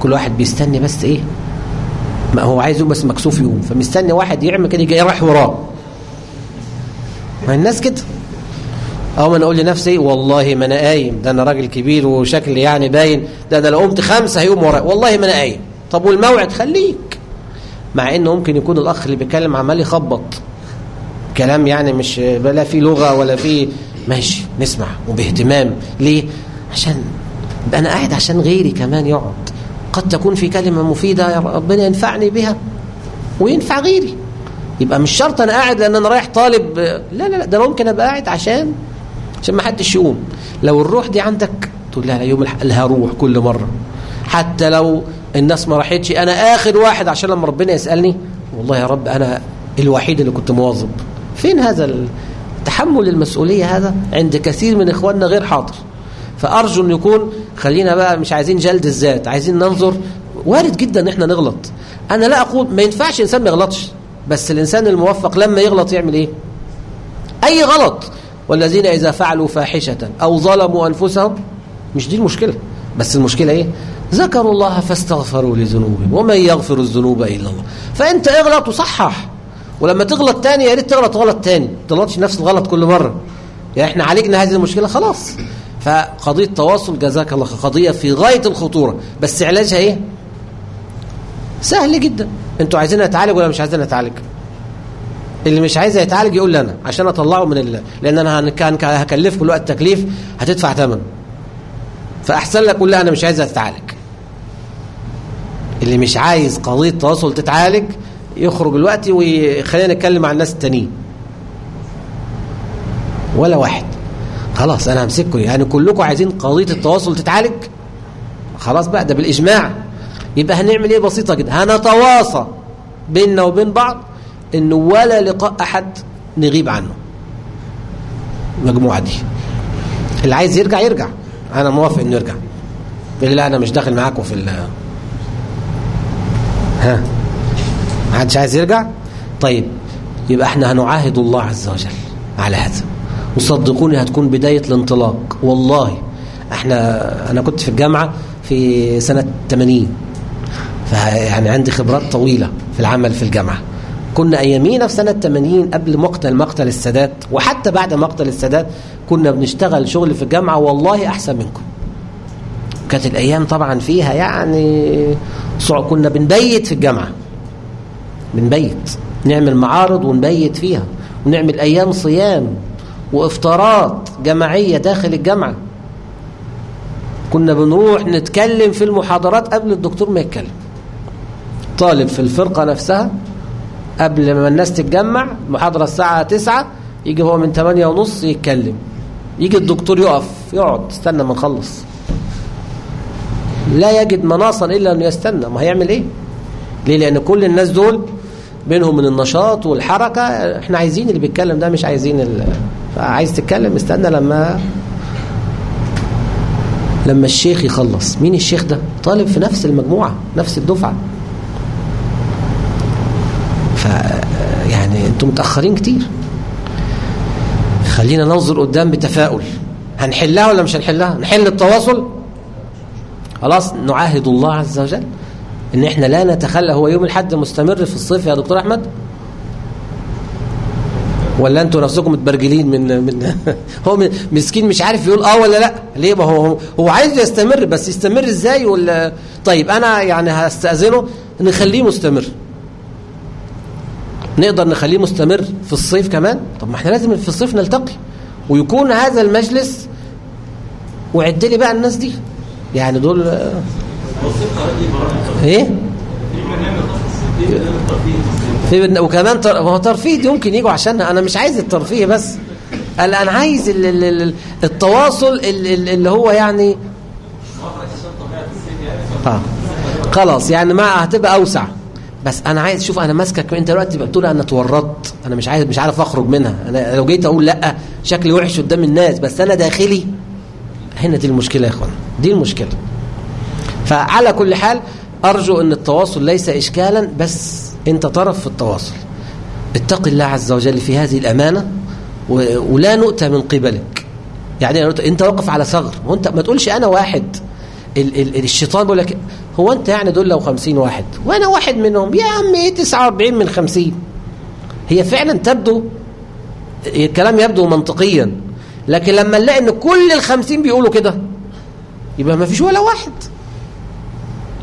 كل واحد بيستني بس إيه؟ ما هو عايز بس مكسوف يقوم فمستني واحد يعمل كده يجي رايح وراه. ما الناس كده. أو أنا أقول لنفسي والله ما أنا قايم. ده أنا راجل كبير وشكلي يعني باين. ده أنا لو قمت خمسة هيقوم ورايا. والله ما أنا قايم. طب والموعد؟ خليك. مع إنه ممكن يكون الأخ اللي بيتكلم عمال يخبط. كلام يعني مش لا في لغة ولا في ماشي نسمع. وباهتمام. ليه؟ عشان أنا قاعد عشان غيري كمان يقعد. قد تكون في كلمة مفيدة يا ربنا ينفعني بها. وينفع غيري. يبقى مش شرط أنا قاعد لأن أنا رايح طالب. لا لا لا ده ممكن أبقى قاعد عشان عشان ما حدش يقوم. لو الروح دي عندك تقول لا يوم هروح كل مرة. حتى لو الناس ما راحتش أنا آخر واحد عشان لما ربنا يسألني والله يا رب أنا الوحيد اللي كنت مواظب. فين هذا تحمل المسؤولية هذا؟ عند كثير من إخواننا غير حاضر. فأرجو أن يكون خلينا بقى مش عايزين جلد الذات عايزين ننظر. وارد جدا ان إحنا نغلط. أنا لا أقول ما ينفعش إنسان ما يغلطش بس الإنسان الموفق لما يغلط يعمل إيه؟ أي غلط. والذين إذا فعلوا فاحشة أو ظلموا أنفسهم مش دي المشكلة. بس المشكلة إيه؟ ذكروا الله فاستغفروا لذنوبهم ومن يغفر الذنوب إلا الله. فأنت اغلط وصحح. ولما تغلط تاني يا ريت تغلط غلط تاني. ما تغلطش نفس الغلط كل مرة. يعني إحنا عالجنا هذه المشكلة خلاص. فقضية التواصل جزاك الله قضية في غاية الخطورة. بس علاجها إيه؟ سهل جدا. أنتوا عايزين اتعالج ولا مش عايزين اتعالج اللي مش عايز يتعالج يقول لي أنا عشان أطلعه من ال... لأن أنا هكلفكم الوقت تكليف هتدفع ثمن فأحسن لك قول لي أنا مش عايز اتعالج اللي مش عايز قضية التواصل تتعالج يخرج الوقت وخلينا نتكلم مع الناس التانيين. ولا واحد. خلاص أنا همسككم. يعني كلكم عايزين قضية التواصل تتعالج؟ خلاص بقى ده بالإجماع. يبقى هنعمل إيه بسيطة جدا هنتواصى بيننا وبين بعض إنه ولا لقاء أحد نغيب عنه. المجموعه دي. اللي عايز يرجع يرجع. أنا موافق إنه يرجع. لا أنا مش داخل معاكم في ال ها؟ محدش عايز يرجع؟ طيب يبقى إحنا هنعاهد الله عز وجل على هذا. وصدقوني هتكون بداية الانطلاق. والله إحنا أنا كنت في الجامعة في سنة 80 فيعني عندي خبرات طويلة في العمل في الجامعة. كنا أيامينا في سنة 80 قبل مقتل مقتل السادات. وحتى بعد مقتل السادات كنا بنشتغل شغل في الجامعة. والله أحسن منكم. كانت الأيام طبعا فيها يعني كنا بنبيت في الجامعة. بنبيت. نعمل معارض ونبيت فيها. ونعمل أيام صيام. وإفطارات جماعية داخل الجامعة. كنا بنروح نتكلم في المحاضرات قبل الدكتور ما يتكلم. طالب في الفرقة نفسها قبل ما الناس تتجمع المحاضرة الساعة 9 يجي هو من 8 ونص يتكلم. يجي الدكتور يقف يقعد استنى ما نخلص. لا يجد مناصا إلا أنه يستنى. ما هيعمل إيه؟ ليه؟ لأن كل الناس دول بينهم من النشاط والحركة إحنا عايزين اللي بيتكلم ده مش عايزين ال... عايز تتكلم استنى لما لما الشيخ يخلص. مين الشيخ ده؟ طالب في نفس المجموعة نفس الدفعة. ف يعني أنتم متأخرين كتير. خلينا ننظر قدام بتفاؤل. هنحلها ولا مش هنحلها؟ نحل التواصل؟ خلاص نعاهد الله عز وجل إن إحنا لا نتخلى. هو يوم الحد مستمر في الصيف يا دكتور أحمد؟ ولا أنتوا نفسكم متبرجلين من من [laughs] هو مسكين مش عارف يقول آه ولا لأ. ليه؟ ما هو هو عايز يستمر بس يستمر إزاي ولا طيب أنا يعني هستأذنه نخليه مستمر. نقدر نخليه مستمر في الصيف كمان؟ طب ما إحنا لازم في الصيف نلتقي. ويكون هذا المجلس وعد لي بقى الناس دي. يعني دول إيه؟ في وكمان تر... هو ترفيه يمكن يجوا عشان أنا مش عايز الترفيه بس. أنا عايز ال... ال... ال... التواصل ال... اللي هو يعني آه. خلاص يعني ما هتبقى أوسع. بس أنا عايز شوف أنا ماسكك انت دلوقتي بتقول أنا اتورطت. أنا مش عايز مش عارف أخرج منها. أنا لو جيت أقول لأ شكلي وحش قدام الناس بس أنا داخلي. هنا دي المشكلة يا إخوان. دي المشكلة. فعلى كل حال أرجو إن التواصل ليس اشكالا بس انت طرف في التواصل. اتق الله عز وجل في هذه الأمانة ولا نؤتى من قبلك. يعني انت واقف على ثغر وانت ما تقولش أنا واحد. ال ال الشيطان بيقول لك هو انت يعني دول لو 50 واحد. وأنا واحد منهم. يا عم إيه 49 من 50 هي فعلا تبدو الكلام يبدو منطقيا. لكن لما نلاقي إن كل ال 50 بيقولوا كده يبقى ما فيش ولا واحد.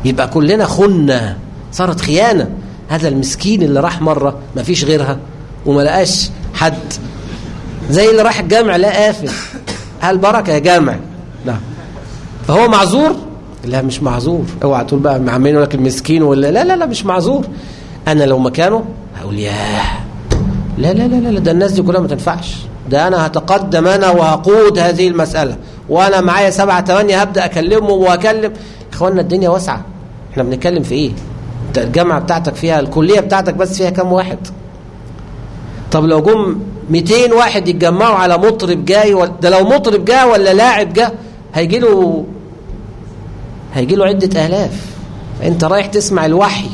يبقى كلنا خنا صارت خيانة. هذا المسكين اللي راح مرة ما فيش غيرها. وما لقاش حد. زي اللي راح الجامع لا قافل. هل بركة يا جامع؟ نعم. فهو معذور؟ لا مش معذور. اوعى تقول بقى عمالين لك المسكين ولا لا لا لا مش معذور. أنا لو مكانه هقول ياه. لا لا لا لا ده الناس دي كلها ما تنفعش. ده أنا هتقدم أنا وهقود هذه المسألة. وأنا معايا سبعة ثمانية هبدأ أكلمهم وأكلم. اخوانا الدنيا واسعة. إحنا بنتكلم في إيه؟ الجامعة بتاعتك فيها الكلية بتاعتك بس فيها كام واحد؟ طب لو جم 200 واحد يتجمعوا على مطرب جاي ده لو مطرب جاء ولا لاعب جاء هيجي له هيجي له عدة آلاف. أنت رايح تسمع الوحي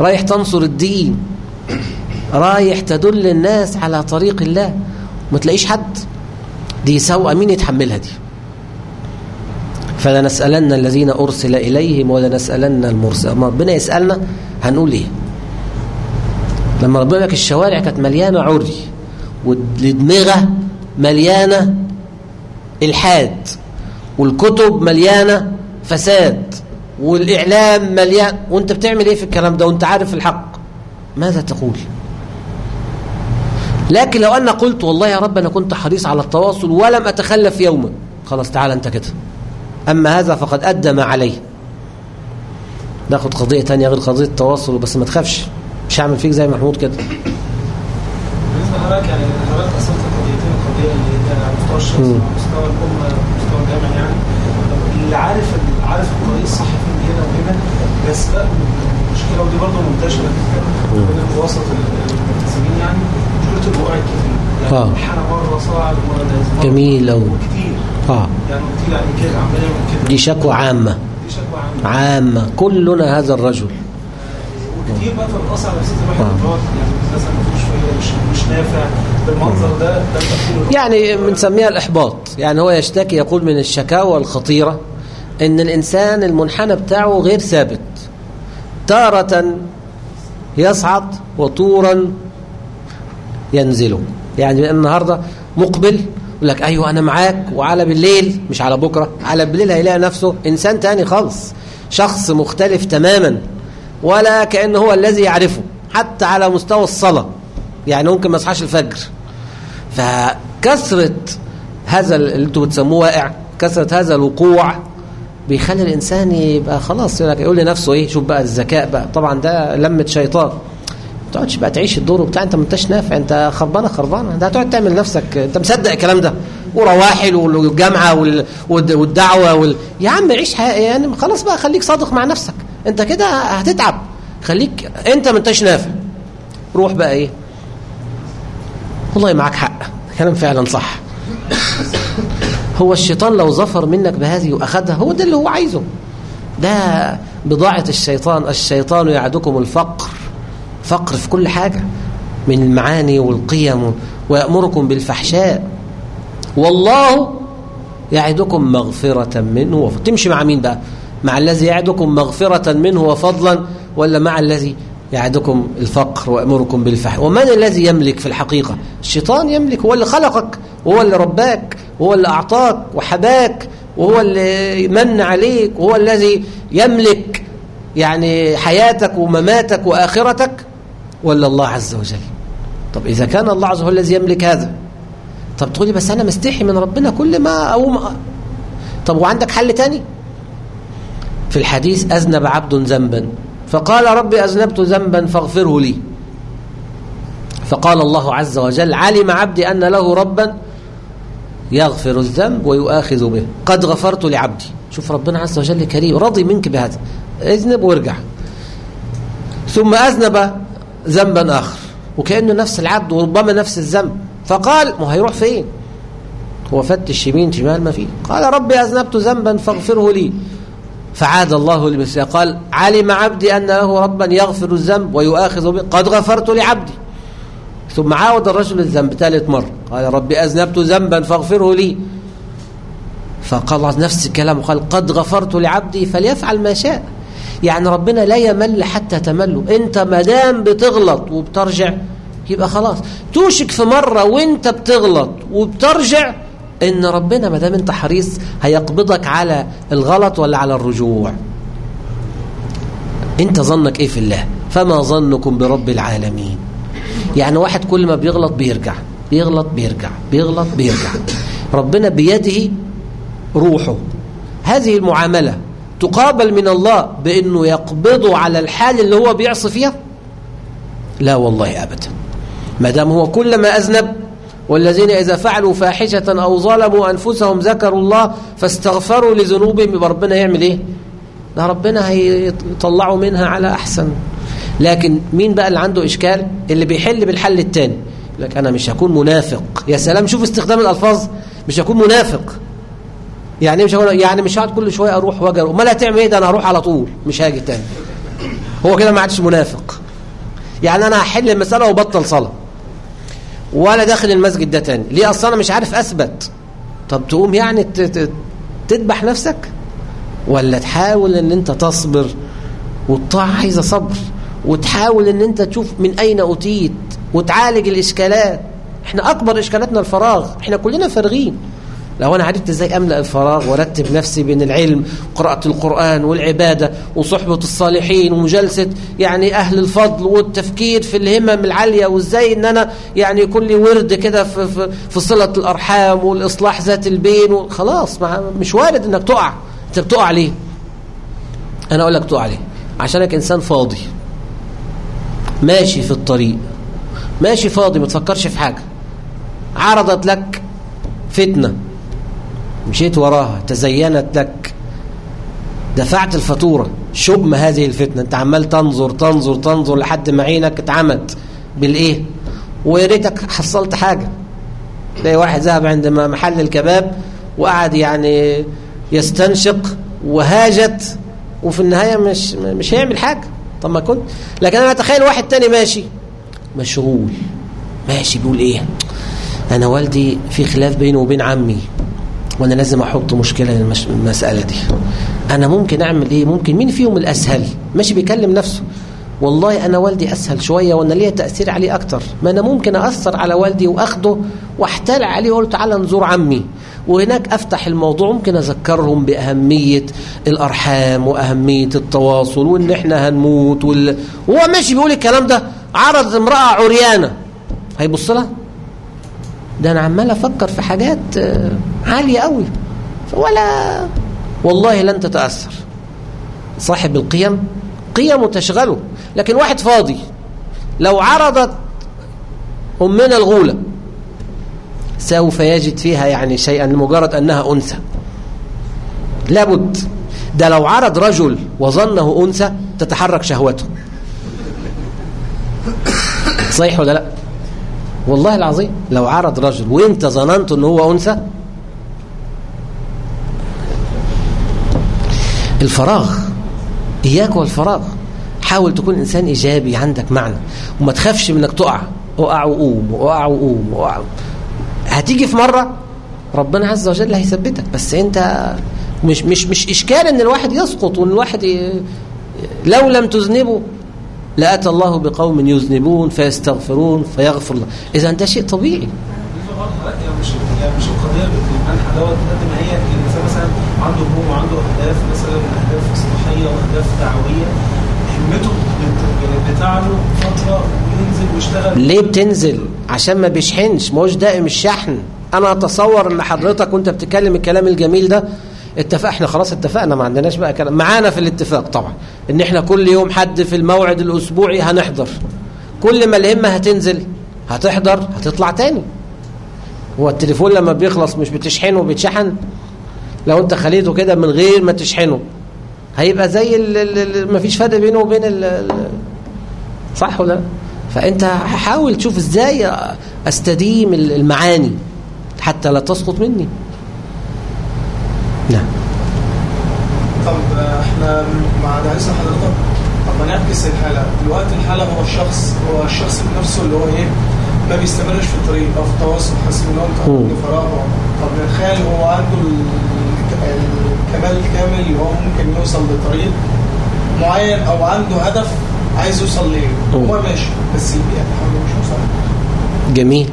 رايح تنصر الدين رايح تدل الناس على طريق الله ما تلاقيش حد. دي سوء مين يتحملها دي؟ فلنسألن الذين أرسل إليهم ولنسألن المرسل أما ربنا يسألنا هنقول إيه؟ لما ربنا لك الشوارع كانت مليانة عري والدماغة مليانة إلحاد والكتب مليانة فساد والإعلام مليان. وأنت بتعمل إيه في الكلام ده؟ وأنت عارف الحق. ماذا تقول؟ لكن لو أنا قلت والله يا رب أنا كنت حريص على التواصل ولم أتخلف يوما. خلاص تعال أنت كده. أما هذا فقد أدى ما عليه. ناخد قضية تانية غير قضية التواصل بس ما تخافش. مش هعمل فيك زي محمود كده. بالنسبة لحضرتك يعني حضرتك قسمت القضيتين القضية اللي هي على مستوى الشخص مستوى وعلى مستوى الجامع يعني. اللي عارف عارف الطريق الصح فين هنا وهنا بس بقى المشكلة ودي برضه منتشرة جدا بين وسط الملتزمين يعني مشكلة الوقوع الكتير. يعني الحالة مرة صاعد نازل جميل أوي. كتير. آه. يعني دي شكوى عامة. دي شكوى عامة. عامة كلنا هذا الرجل. وكتير بقى بتأثر على نفسية الواحد هو يعني مثلا مش مش نافع. بالمنظر ده ده يعني بنسميها الإحباط. يعني هو يشتكي يقول من الشكاوى الخطيرة إن الإنسان المنحنى بتاعه غير ثابت. تارة يصعد وطورا ينزل يعني النهاردة مقبل يقول لك أيوة أنا معاك وعلى بالليل مش على بكرة على بالليل هيلاقي نفسه إنسان تاني خالص شخص مختلف تماما ولا كأنه هو الذي يعرفه حتى على مستوى الصلاة يعني ممكن ما يصحاش الفجر. فكثرة هذا اللي أنتوا بتسموه واقع كثرة هذا الوقوع بيخلي الإنسان يبقى خلاص يقول لنفسه إيه شوف بقى الذكاء بقى طبعا ده لمة شيطان. تقعدش بقى تعيش الدور بتاع انت ما انتش نافع انت خربانة خربانة. ده هتقعد تعمل نفسك انت مصدق الكلام ده؟ ورواحل والجامعة وال- والد- والدعوة وال... يا عم عيش حياة يعني خلاص بقى خليك صادق مع نفسك. انت كده هتتعب. خليك انت ما انتش نافع. روح بقى إيه؟ والله معاك حق. كلام فعلا صح. هو الشيطان لو ظفر منك بهذه وأخذها هو ده اللي هو عايزه. ده بضاعة الشيطان. الشيطان يعدكم الفقر. فقر في كل حاجة من المعاني والقيم ويأمركم بالفحشاء. والله يعدكم مغفرة منه وفضلا. تمشي مع مين بقى؟ مع الذي يعدكم مغفرة منه وفضلا ولا مع الذي يعدكم الفقر ويأمركم بالفحشاء؟ ومن الذي يملك في الحقيقة؟ الشيطان يملك هو اللي خلقك وهو اللي رباك وهو اللي أعطاك وحباك وهو اللي من عليك وهو الذي يملك يعني حياتك ومماتك وآخرتك. ولا الله عز وجل. طب إذا كان الله عز وجل الذي يملك هذا طب تقولي بس أنا مستحي من ربنا كل ما أقوم. طب وعندك حل تاني؟ في الحديث أذنب عبد ذنبا. فقال ربي أذنبت ذنبا فاغفره لي. فقال الله عز وجل علم عبدي أن له ربا يغفر الذنب ويؤاخذ به. قد غفرت لعبدي. شوف ربنا عز وجل كريم راضي منك بهذا. اذنب وارجع. ثم أذنب ذنبا آخر. وكأنه نفس العبد وربما نفس الذنب. فقال ما هيروح فين؟ هو فتش يمين شمال ما فيه. قال ربي أذنبت ذنبا فاغفره لي. فعاد الله لمثله قال علم عبدي أن له ربا يغفر الذنب ويؤاخذ به. قد غفرت لعبدي. ثم عاود الرجل الذنب ثالث مرة. قال ربي أذنبت ذنبا فاغفره لي. فقال نفس الكلام. وقال قد غفرت لعبدي فليفعل ما شاء. يعني ربنا لا يمل حتى تمله. انت مدام بتغلط وبترجع يبقى خلاص. توشك في مرة وانت بتغلط وبترجع إن ربنا مدام انت حريص هيقبضك على الغلط ولا على الرجوع. انت ظنك إيه في الله؟ فما ظنكم برب العالمين. يعني واحد كل ما بيغلط بيرجع بيغلط بيرجع بيغلط بيرجع. ربنا بيده روحه. هذه المعاملة. تقابل من الله بأنه يقبضه على الحال اللي هو بيعصي فيها؟ لا والله أبدا. ما دام هو كلما أذنب والذين إذا فعلوا فاحشة أو ظلموا أنفسهم ذكروا الله فاستغفروا لذنوبهم يبقى ربنا يعمل إيه؟ ده ربنا هيطلعوا منها على أحسن. لكن مين بقى اللي عنده إشكال؟ اللي بيحل بالحل التاني. لك أنا مش هكون منافق. يا سلام شوف استخدام الألفاظ. مش هكون منافق. يعني مش يعني مش هقعد كل شوية أروح واجي امال هتعمل إيه ده أنا هروح على طول مش هاجي تاني. هو كده ما عادش منافق. يعني أنا هحل المسألة وبطل صلاة. ولا داخل المسجد ده تاني. ليه؟ أصلا أنا مش عارف أثبت. طب تقوم يعني تذبح نفسك؟ ولا تحاول إن أنت تصبر؟ والطاعة عايزة صبر. وتحاول إن أنت تشوف من أين اتيت وتعالج الإشكالات. إحنا أكبر إشكالاتنا الفراغ. إحنا كلنا فارغين. لو أنا عرفت إزاي أملأ الفراغ وأرتب نفسي بين العلم وقراءه القرآن والعبادة وصحبة الصالحين ومجالسه يعني أهل الفضل والتفكير في الهمم العالية وإزاي إن أنا يعني يكون لي ورد كده في, في, في صلة الأرحام والإصلاح ذات البين خلاص مش وارد إنك تقع. أنت بتقع ليه؟ أنا أقول لك تقع ليه؟ عشانك إنسان فاضي. ماشي في الطريق. ماشي فاضي ما تفكرش في حاجة. عرضت لك فتنة. مشيت وراها تزينت لك. دفعت الفاتورة. شؤم هذه الفتنة؟ أنت عمال تنظر تنظر تنظر لحد ما عينك اتعمت. بالإيه؟ ويا ريتك حصلت حاجة. تلاقي واحد ذهب عند محل الكباب وقعد يعني يستنشق وهاجت وفي النهاية مش مش هيعمل حاجة. طب ما كنت لكن أنا أتخيل واحد تاني ماشي. مشغول. ماشي بيقول إيه؟ أنا والدي في خلاف بينه وبين عمي. وأنا لازم أحط مشكلة للمش... المسألة دي. أنا ممكن أعمل إيه؟ ممكن مين فيهم الأسهل؟ ماشي بيكلم نفسه. والله أنا والدي أسهل شوية وأنا ليا تأثير عليه أكتر. ما أنا ممكن اثر على والدي وأخده وأحتال عليه وأقول تعالى نزور عمي. وهناك أفتح الموضوع ممكن أذكرهم بأهمية الأرحام وأهمية التواصل وإن إحنا هنموت وال... وهو ماشي بيقول الكلام ده عرض امرأة عريانة. هيبص لها؟ ده أنا عمال أفكر في حاجات آه، عالية قوي. ولا والله لن تتأثر. صاحب القيم قيمه تشغله. لكن واحد فاضي لو عرضت أمنا الغولة سوف يجد فيها يعني شيئا لمجرد أنها أنثى. لابد. ده لو عرض رجل وظنه أنثى تتحرك شهوته. صحيح ولا لا؟ والله العظيم لو عرض رجل وانت ظننت ان هو أنثى؟ الفراغ إياك والفراغ. حاول تكون إنسان إيجابي عندك معنى. وما تخافش من إنك تقع. أقع وقوم واقع وقوم واقع هتيجي في مرة ربنا عز وجل هيثبتك. بس أنت مش مش مش إشكال إن الواحد يسقط وإن الواحد ي... لو لم تذنبوا لاتى الله بقوم يذنبون فيستغفرون فيغفر الله. إذا ده شيء طبيعي. هي مش هي مش القضية بالمنحى دوت قد ما هي الانسان مثلا عنده هموم وعنده اهداف مثلا اهداف اصلاحيه واهداف دعويه همته بت- بتعلو فتره وينزل ويشتغل ليه بتنزل؟ عشان ما بيشحنش ما هوش دائم الشحن. أنا أتصور إن حضرتك وأنت بتتكلم الكلام الجميل ده اتفق إحنا خلاص اتفقنا ما عندناش بقى كلام. معانا في الاتفاق طبعا إن إحنا كل يوم حد في الموعد الأسبوعي هنحضر. كل ما الهمة هتنزل هتحضر هتطلع تاني. هو التليفون لما بيخلص مش بتشحنه بيتشحن لو أنت خليته كده من غير ما تشحنه هيبقى زي ال- مفيش فرق بينه وبين صح ولا لأ؟ فأنت حاول تشوف إزاي أستديم المعاني حتى لا تسقط مني. نعم. طب إحنا مع لسه حضرتك طب ما نعكس الحالة. دلوقتي الحالة هو الشخص هو الشخص بنفسه اللي هو إيه ما بيستمرش في الطريق أو في التواصل. حاسس إن هو مم. عنده فراغ طب نتخيل هو عنده ال- الكمال الكامل اللي هو ممكن يوصل لطريق معين أو عنده هدف عايز يوصل ليه. هو ماشي. بس البيئه تحاول مش يوصل جميل.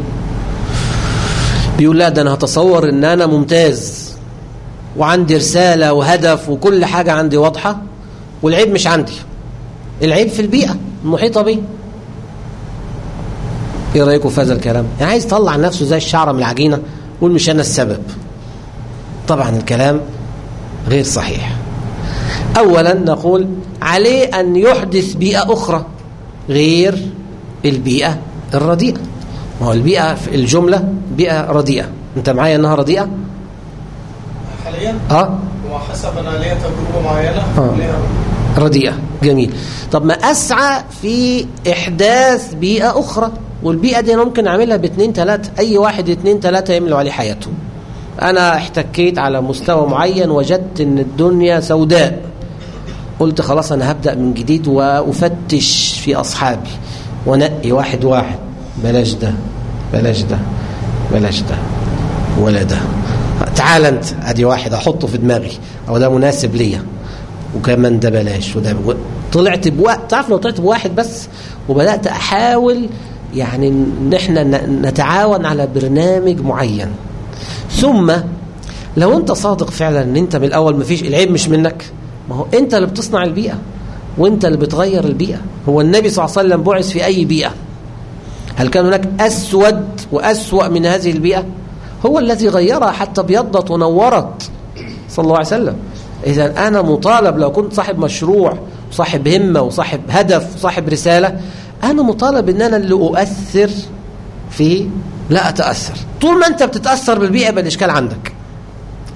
بيقول لا ده أنا هتصور إن أنا ممتاز. وعندي رسالة وهدف وكل حاجة عندي واضحة والعيب مش عندي. العيب في البيئة المحيطة بي. إيه رأيكم في هذا الكلام؟ يعني عايز يطلع نفسه زي الشعرة من العجينة يقول مش أنا السبب. طبعا الكلام غير صحيح. اولا نقول عليه أن يحدث بيئة أخرى غير البيئة الرديئة. ما هو البيئة في الجملة بيئة رديئة. أنت معايا إنها رديئة؟ حاليا آه وحسب أنا ليا تجربه معينه آه. ليا رديئة. جميل. طب ما أسعى في إحداث بيئة أخرى والبيئة دي أنا ممكن أعملها باثنين ثلاثة أي واحد اثنين ثلاثة يملوا عليه حياته. أنا احتكيت على مستوى معين وجدت أن الدنيا سوداء. قلت خلاص أنا هبدأ من جديد وأفتش في أصحابي. ونقي واحد واحد. بلاش ده بلاش ده بلاش ده. ولا ده. تعال انت. ادي واحد أحطه في دماغي. أو ده مناسب ليا. وكمان ده بلاش وده. طلعت بواحد تعرف لو طلعت بواحد بس وبدأت أحاول يعني ان إحنا نتعاون على برنامج معين. ثم لو أنت صادق فعلا إن أنت من الأول ما فيش العيب مش منك. ما هو أنت اللي بتصنع البيئة وأنت اللي بتغير البيئة. هو النبي صلى الله عليه وسلم بعث في أي بيئة. هل كان هناك أسود وأسوأ من هذه البيئة؟ هو الذي غيرها حتى ابيضت ونورت صلى الله عليه وسلم. إذا أنا مطالب لو كنت صاحب مشروع وصاحب همة وصاحب هدف وصاحب رسالة أنا مطالب أن أنا اللي أؤثر في لا أتأثر. طول ما أنت بتتأثر بالبيئة يبقى الإشكال عندك.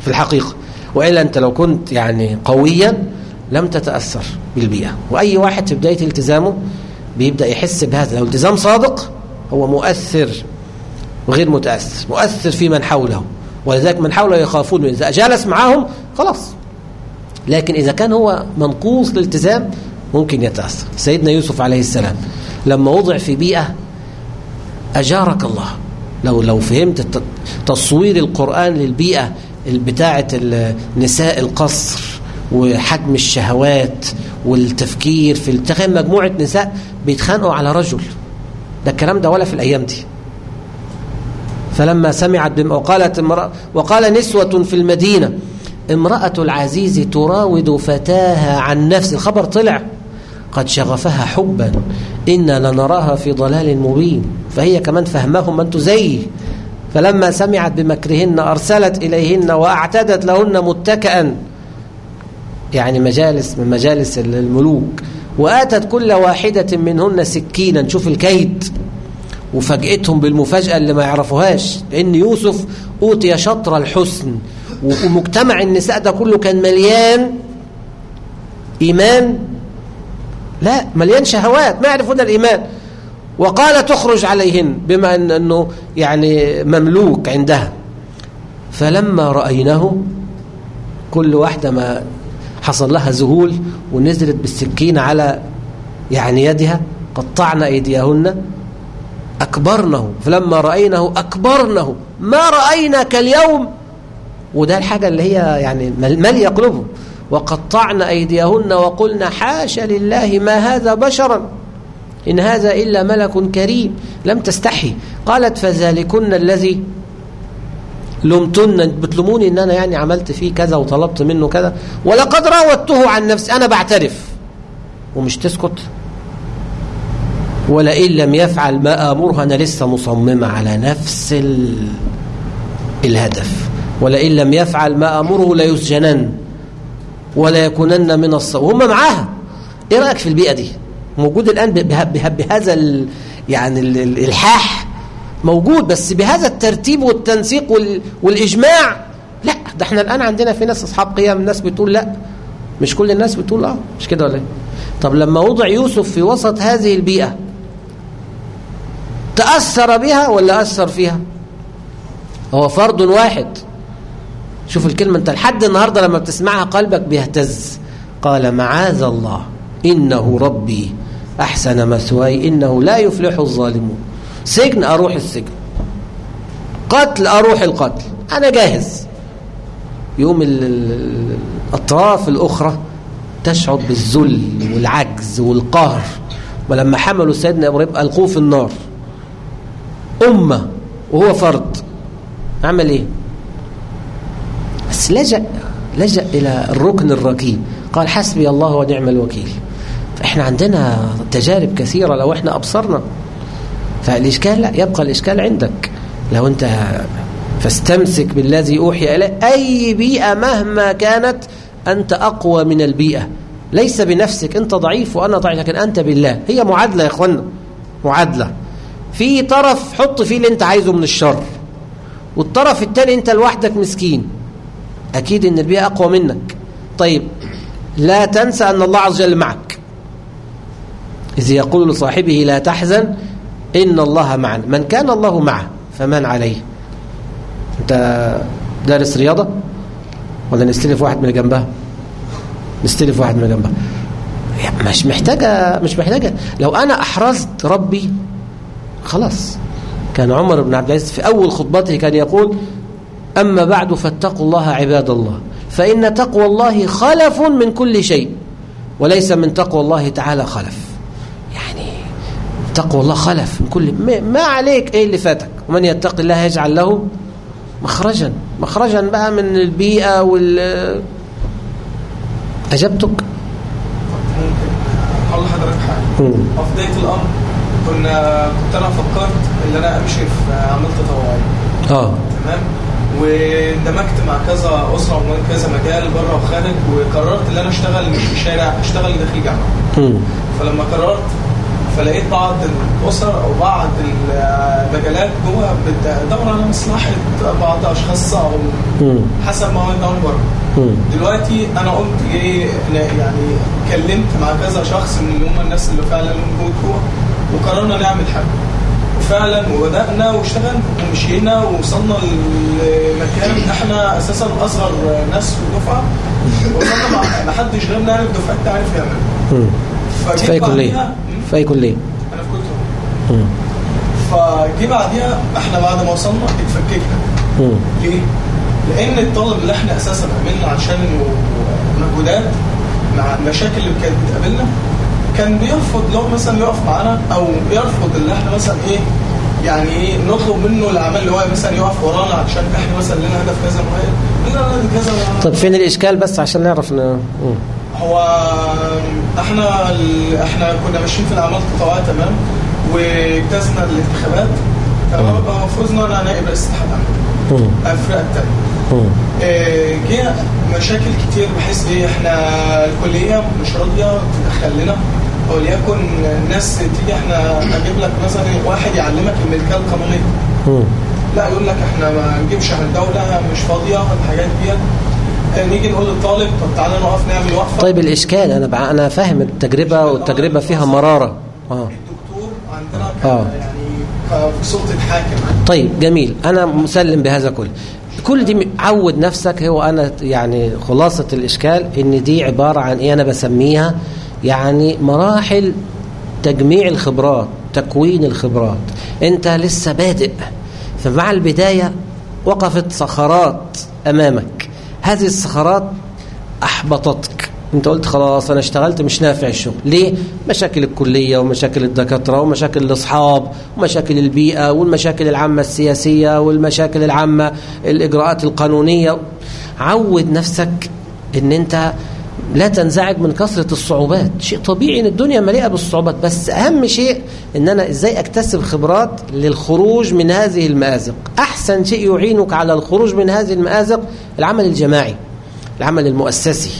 في الحقيقة. وإلا أنت لو كنت يعني قويا لم تتأثر بالبيئة. وأي واحد في بداية التزامه بيبدأ يحس بهذا. لو التزام صادق هو مؤثر وغير متأثر مؤثر في من حوله ولذلك من حوله يخافون إذا جالس معهم خلاص. لكن إذا كان هو منقوص الالتزام ممكن يتأثر. سيدنا يوسف عليه السلام لما وضع في بيئة أجارك الله. لو لو فهمت تصوير القرآن للبيئة بتاعة نساء القصر وحجم الشهوات والتفكير في تخيل مجموعة نساء بيتخانقوا على رجل. ده الكلام ده ولا في الأيام دي. فلما سمعت بما وقالت امرأة وقال نسوة في المدينة امرأة العزيز تراود فتاها عن نفس الخبر طلع. قد شغفها حبا إنا لنراها في ضلال مبين. فهي كمان فهمهم أنتم زي. فلما سمعت بمكرهن أرسلت إليهن وأعتدت لهن متكئا. يعني مجالس من مجالس الملوك. وآتت كل واحدة منهن سكينا. شوف الكيد. وفاجئتهم بالمفاجأة اللي ما يعرفوهاش لأن يوسف أوتي شطر الحسن ومجتمع النساء ده كله كان مليان إيمان. لا مليان شهوات ما يعرفون الإيمان. وقال تخرج عليهن بما أن أنه يعني مملوك عندها. فلما رأيناه كل واحدة ما حصل لها ذهول ونزلت بالسكين على يعني يدها قطعنا أيديهن أكبرنه فلما رأينه أكبرنه. ما رأيناك اليوم؟ وده الحاجة اللي هي يعني مالية قلوبهم وقطعنا أيديهن وقلنا حاشا لله ما هذا بشرا. إن هذا إلا ملك كريم. لم تستحي. قالت فذلكن الذي لمتن. بتلوموني إن أنا يعني عملت فيه كذا وطلبت منه كذا. ولقد راودته عن نفسي. أنا بعترف. ومش تسكت. ولئن لم يفعل ما آمره أنا لسه مصممه على نفس ال... الهدف. ولئن لم يفعل ما آمره ليسجنن ولا يكونن من الص وهم معاها. إيه رأيك في البيئة دي؟ موجود بها بهذا ال... يعني الإلحاح؟ موجود بس بهذا الترتيب والتنسيق وال... والإجماع. لا ده إحنا الآن عندنا في ناس أصحاب قيم الناس بتقول لا. مش كل الناس بتقول آه مش كده ولا إيه؟ طب لما وضع يوسف في وسط هذه البيئة تأثر بها ولا أثر فيها؟ هو فرد واحد. شوف الكلمة أنت لحد النهاردة لما بتسمعها قلبك بيهتز. قال معاذ الله إنه ربي أحسن مثواي إنه لا يفلح الظالمون. سجن أروح السجن. قتل أروح القتل. أنا جاهز. يوم الأطراف الأخرى تشعر بالذل والعجز والقهر. ولما حملوا سيدنا إبراهيم ألقوه في النار. أمة وهو فرد. عمل إيه؟ بس لجأ لجأ إلى الركن الركيب. قال حسبي الله ونعم الوكيل. فإحنا عندنا تجارب كثيرة لو إحنا أبصرنا. فالإشكال لا يبقى الإشكال عندك. لو أنت فاستمسك بالذي أوحي إليه أي بيئة مهما كانت أنت أقوى من البيئة. ليس بنفسك أنت ضعيف وأنا ضعيف لكن أنت بالله. هي معادلة يا إخوانا معادلة. في طرف حط فيه اللي أنت عايزه من الشر والطرف الثاني أنت لوحدك مسكين. أكيد أن البيئة أقوى منك. طيب لا تنسى أن الله عز وجل معك. إذ يقول لصاحبه لا تحزن إن الله معنا. من كان الله معه فمن عليه. أنت دارس رياضة؟ ولا نستلف واحد من جنبها؟ نستلف واحد من جنبها. مش محتاجة مش محتاجة. لو أنا أحرزت ربي خلاص. كان عمر بن عبد العزيز في أول خطبته كان يقول أما بعد فاتقوا الله عباد الله فإن تقوى الله خلف من كل شيء وليس من تقوى الله تعالى خلف. يعني تقوى الله خلف من كل ما عليك إيه اللي فاتك؟ ومن يتق الله يجعل له مخرجا. مخرجا بقى من البيئة وال أجبتك. ممكن أقول كنا كنت أنا فكرت إن أنا أمشي في اعمال تطوعيه آه تمام واندمجت مع كذا أسرة ومن كذا مجال بره وخارج وقررت إن أنا أشتغل مش في شارع أشتغل داخل الجامعة مم. فلما قررت فلقيت بعض الأسر أو بعض المجالات جوه بتدور على مصلحة بعض أشخاص أو. حسب ما هو يدور بره. دلوقتي أنا قمت إيه يعني كلمت مع كذا شخص من اللي هم الناس اللي فعلا لهم جوه وقررنا نعمل حاجة وفعلا وبدأنا واشتغلنا ومشينا ووصلنا لمكان إحنا أساسا أصغر ناس في الدفعة. وصلنا ما حدش غيرنا يعني في دفعتنا عارف يعمل. في كلية بعديها- في أي كلية أنا في كليه. فجي بعديها إحنا بعد ما وصلنا اتفككنا. ليه؟ لأن الطالب اللي إحنا أساسا عملنا عشانه مجهودات مع المشاكل اللي كانت بتقابلنا كان بيرفض لو مثلا يقف معانا أو يرفض اللي إحنا مثلا إيه يعني إيه نطلب منه العمل اللي هو مثلا يقف ورانا عشان إحنا مثلا لنا هدف كذا معين لنا هدف كذا. طب فين الإشكال بس عشان نعرف ن... هو إحنا ال- إحنا كنا ماشيين في الأعمال التطوعيه تمام واجتزنا الانتخابات تمام. فزنا أنا نائب رئيس الاتحاد مم. الفرقه الثانية. آه، جه مشاكل كتير بحيث إيه إحنا الكلية مش راضية تدخل لنا وليكن الناس تيجي إحنا أجيب لك مثلا واحد يعلمك الملكيه القانونيه. لا يقول لك إحنا ما نجيبش عن الدولة مش فاضية الحاجات ديت آه، نيجي نقول للطالب طب تعالى نقف نعمل وقفة. طيب الإشكال أنا بع... أنا فاهم التجربة والتجربة فيها مرارة. آه. الدكتور عندنا. كان يعني سلطه حاكم طيب جميل. أنا مسلم بهذا كله كل دي عود نفسك. هو أنا يعني خلاصة الإشكال إن دي عبارة عن إيه أنا بسميها. يعني مراحل تجميع الخبرات تكوين الخبرات. أنت لسه بادئ. فمع البداية وقفت صخرات أمامك. هذه الصخرات أحبطتك. انت قلت خلاص أنا اشتغلت مش نافع الشغل. ليه؟ مشاكل الكلية ومشاكل الدكاترة ومشاكل الأصحاب ومشاكل البيئة والمشاكل العامة السياسية والمشاكل العامة الإجراءات القانونية. عود نفسك إن انت لا تنزعج من كثرة الصعوبات. شيء طبيعي إن الدنيا مليئة بالصعوبات بس أهم شيء إن أنا إزاي أكتسب خبرات للخروج من هذه المآزق. أحسن شيء يعينك على الخروج من هذه المآزق العمل الجماعي العمل المؤسسي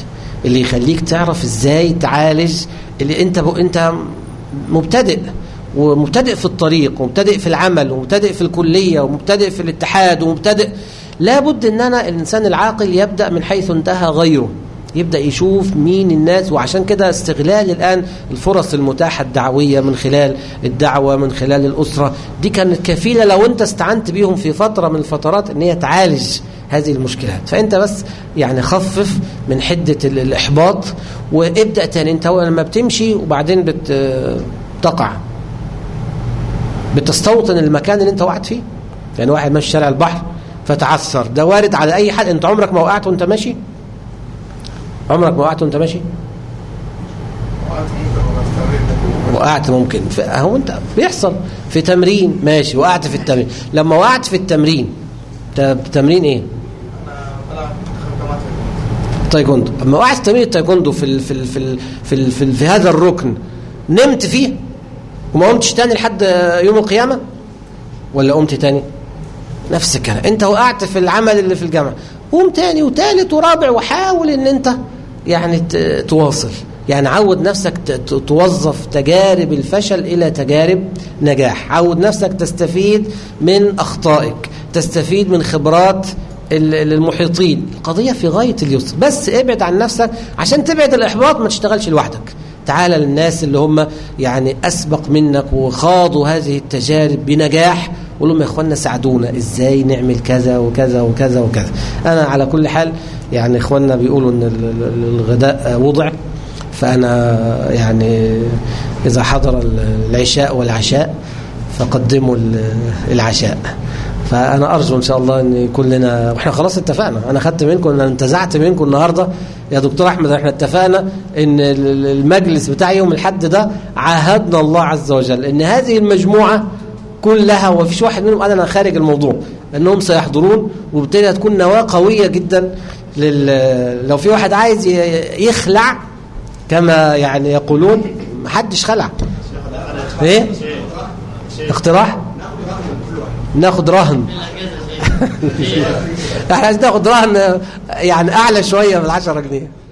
اللي يخليك تعرف إزاي تعالج اللي أنت. أنت مبتدئ ومبتدئ في الطريق ومبتدئ في العمل ومبتدئ في الكلية ومبتدئ في الاتحاد ومبتدئ. لابد إن أنا الإنسان العاقل يبدأ من حيث انتهى غيره. يبدأ يشوف مين الناس وعشان كده استغلال الآن الفرص المتاحة الدعوية من خلال الدعوة من خلال الأسرة. دي كانت كفيلة لو انت استعنت بيهم في فترة من الفترات إن هي تعالج هذه المشكلات. فأنت بس يعني خفف من حدة ال- الإحباط وابدأ تاني. هو لما بتمشي وبعدين بتقع. بتستوطن المكان اللي انت وقعت فيه. يعني واحد ماشي شارع البحر فتعثر. ده وارد على أي حد. انت عمرك ما وقعت وانت ماشي؟ عمرك ما وقعت وانت ماشي؟ ممكن. وقعت ممكن. ف- أهو انت بيحصل. في تمرين ماشي. وقعت في التمرين. لما وقعت في التمرين تمرين إيه. تايكوندو. اما وقعت في تمرين التايكوندو في ال في ال في ال في, ال في, ال في هذا الركن نمت فيه؟ وما قمتش تاني لحد يوم القيامة؟ ولا قمت تاني؟ نفس الكلام. انت وقعت في العمل اللي في الجامعة. قوم تاني وتالت ورابع وحاول إن أنت يعني تواصل. يعني عود نفسك توظف تجارب الفشل إلى تجارب نجاح. عود نفسك تستفيد من أخطائك. تستفيد من خبرات ال- ال- المحيطين القضية في غاية اليسر. بس ابعد عن نفسك عشان تبعد الإحباط ما تشتغلش لوحدك. تعالى للناس اللي هم يعني أسبق منك وخاضوا هذه التجارب بنجاح قول لهم يا إخواننا ساعدونا إزاي نعمل كذا وكذا وكذا وكذا. أنا على كل حال يعني إخواننا بيقولوا ال- الغداء وضع فأنا يعني إذا حضر العشاء والعشاء فقدموا ال- العشاء. فأنا أرجو إن شاء الله أن يكون لنا وإحنا خلاص اتفقنا. أنا خدت منكم أنا انتزعت منكم النهاردة. يا دكتور أحمد إحنا اتفقنا ال- المجلس بتاع يوم الحد ده عاهدنا الله عز وجل أن هذه المجموعة كلها ومفيش واحد منهم قال أنا خارج الموضوع أنهم سيحضرون وبالتالي هتكون نواة قوية جدا لل... لو في واحد عايز يخلع كما يعني يقولون محدش خلع. إيه؟ اقتراح؟ ناخد رهن. [laughs] [laughs] إحنا عايزين ناخد رهن يعني أعلى شوية من 10 جنيه.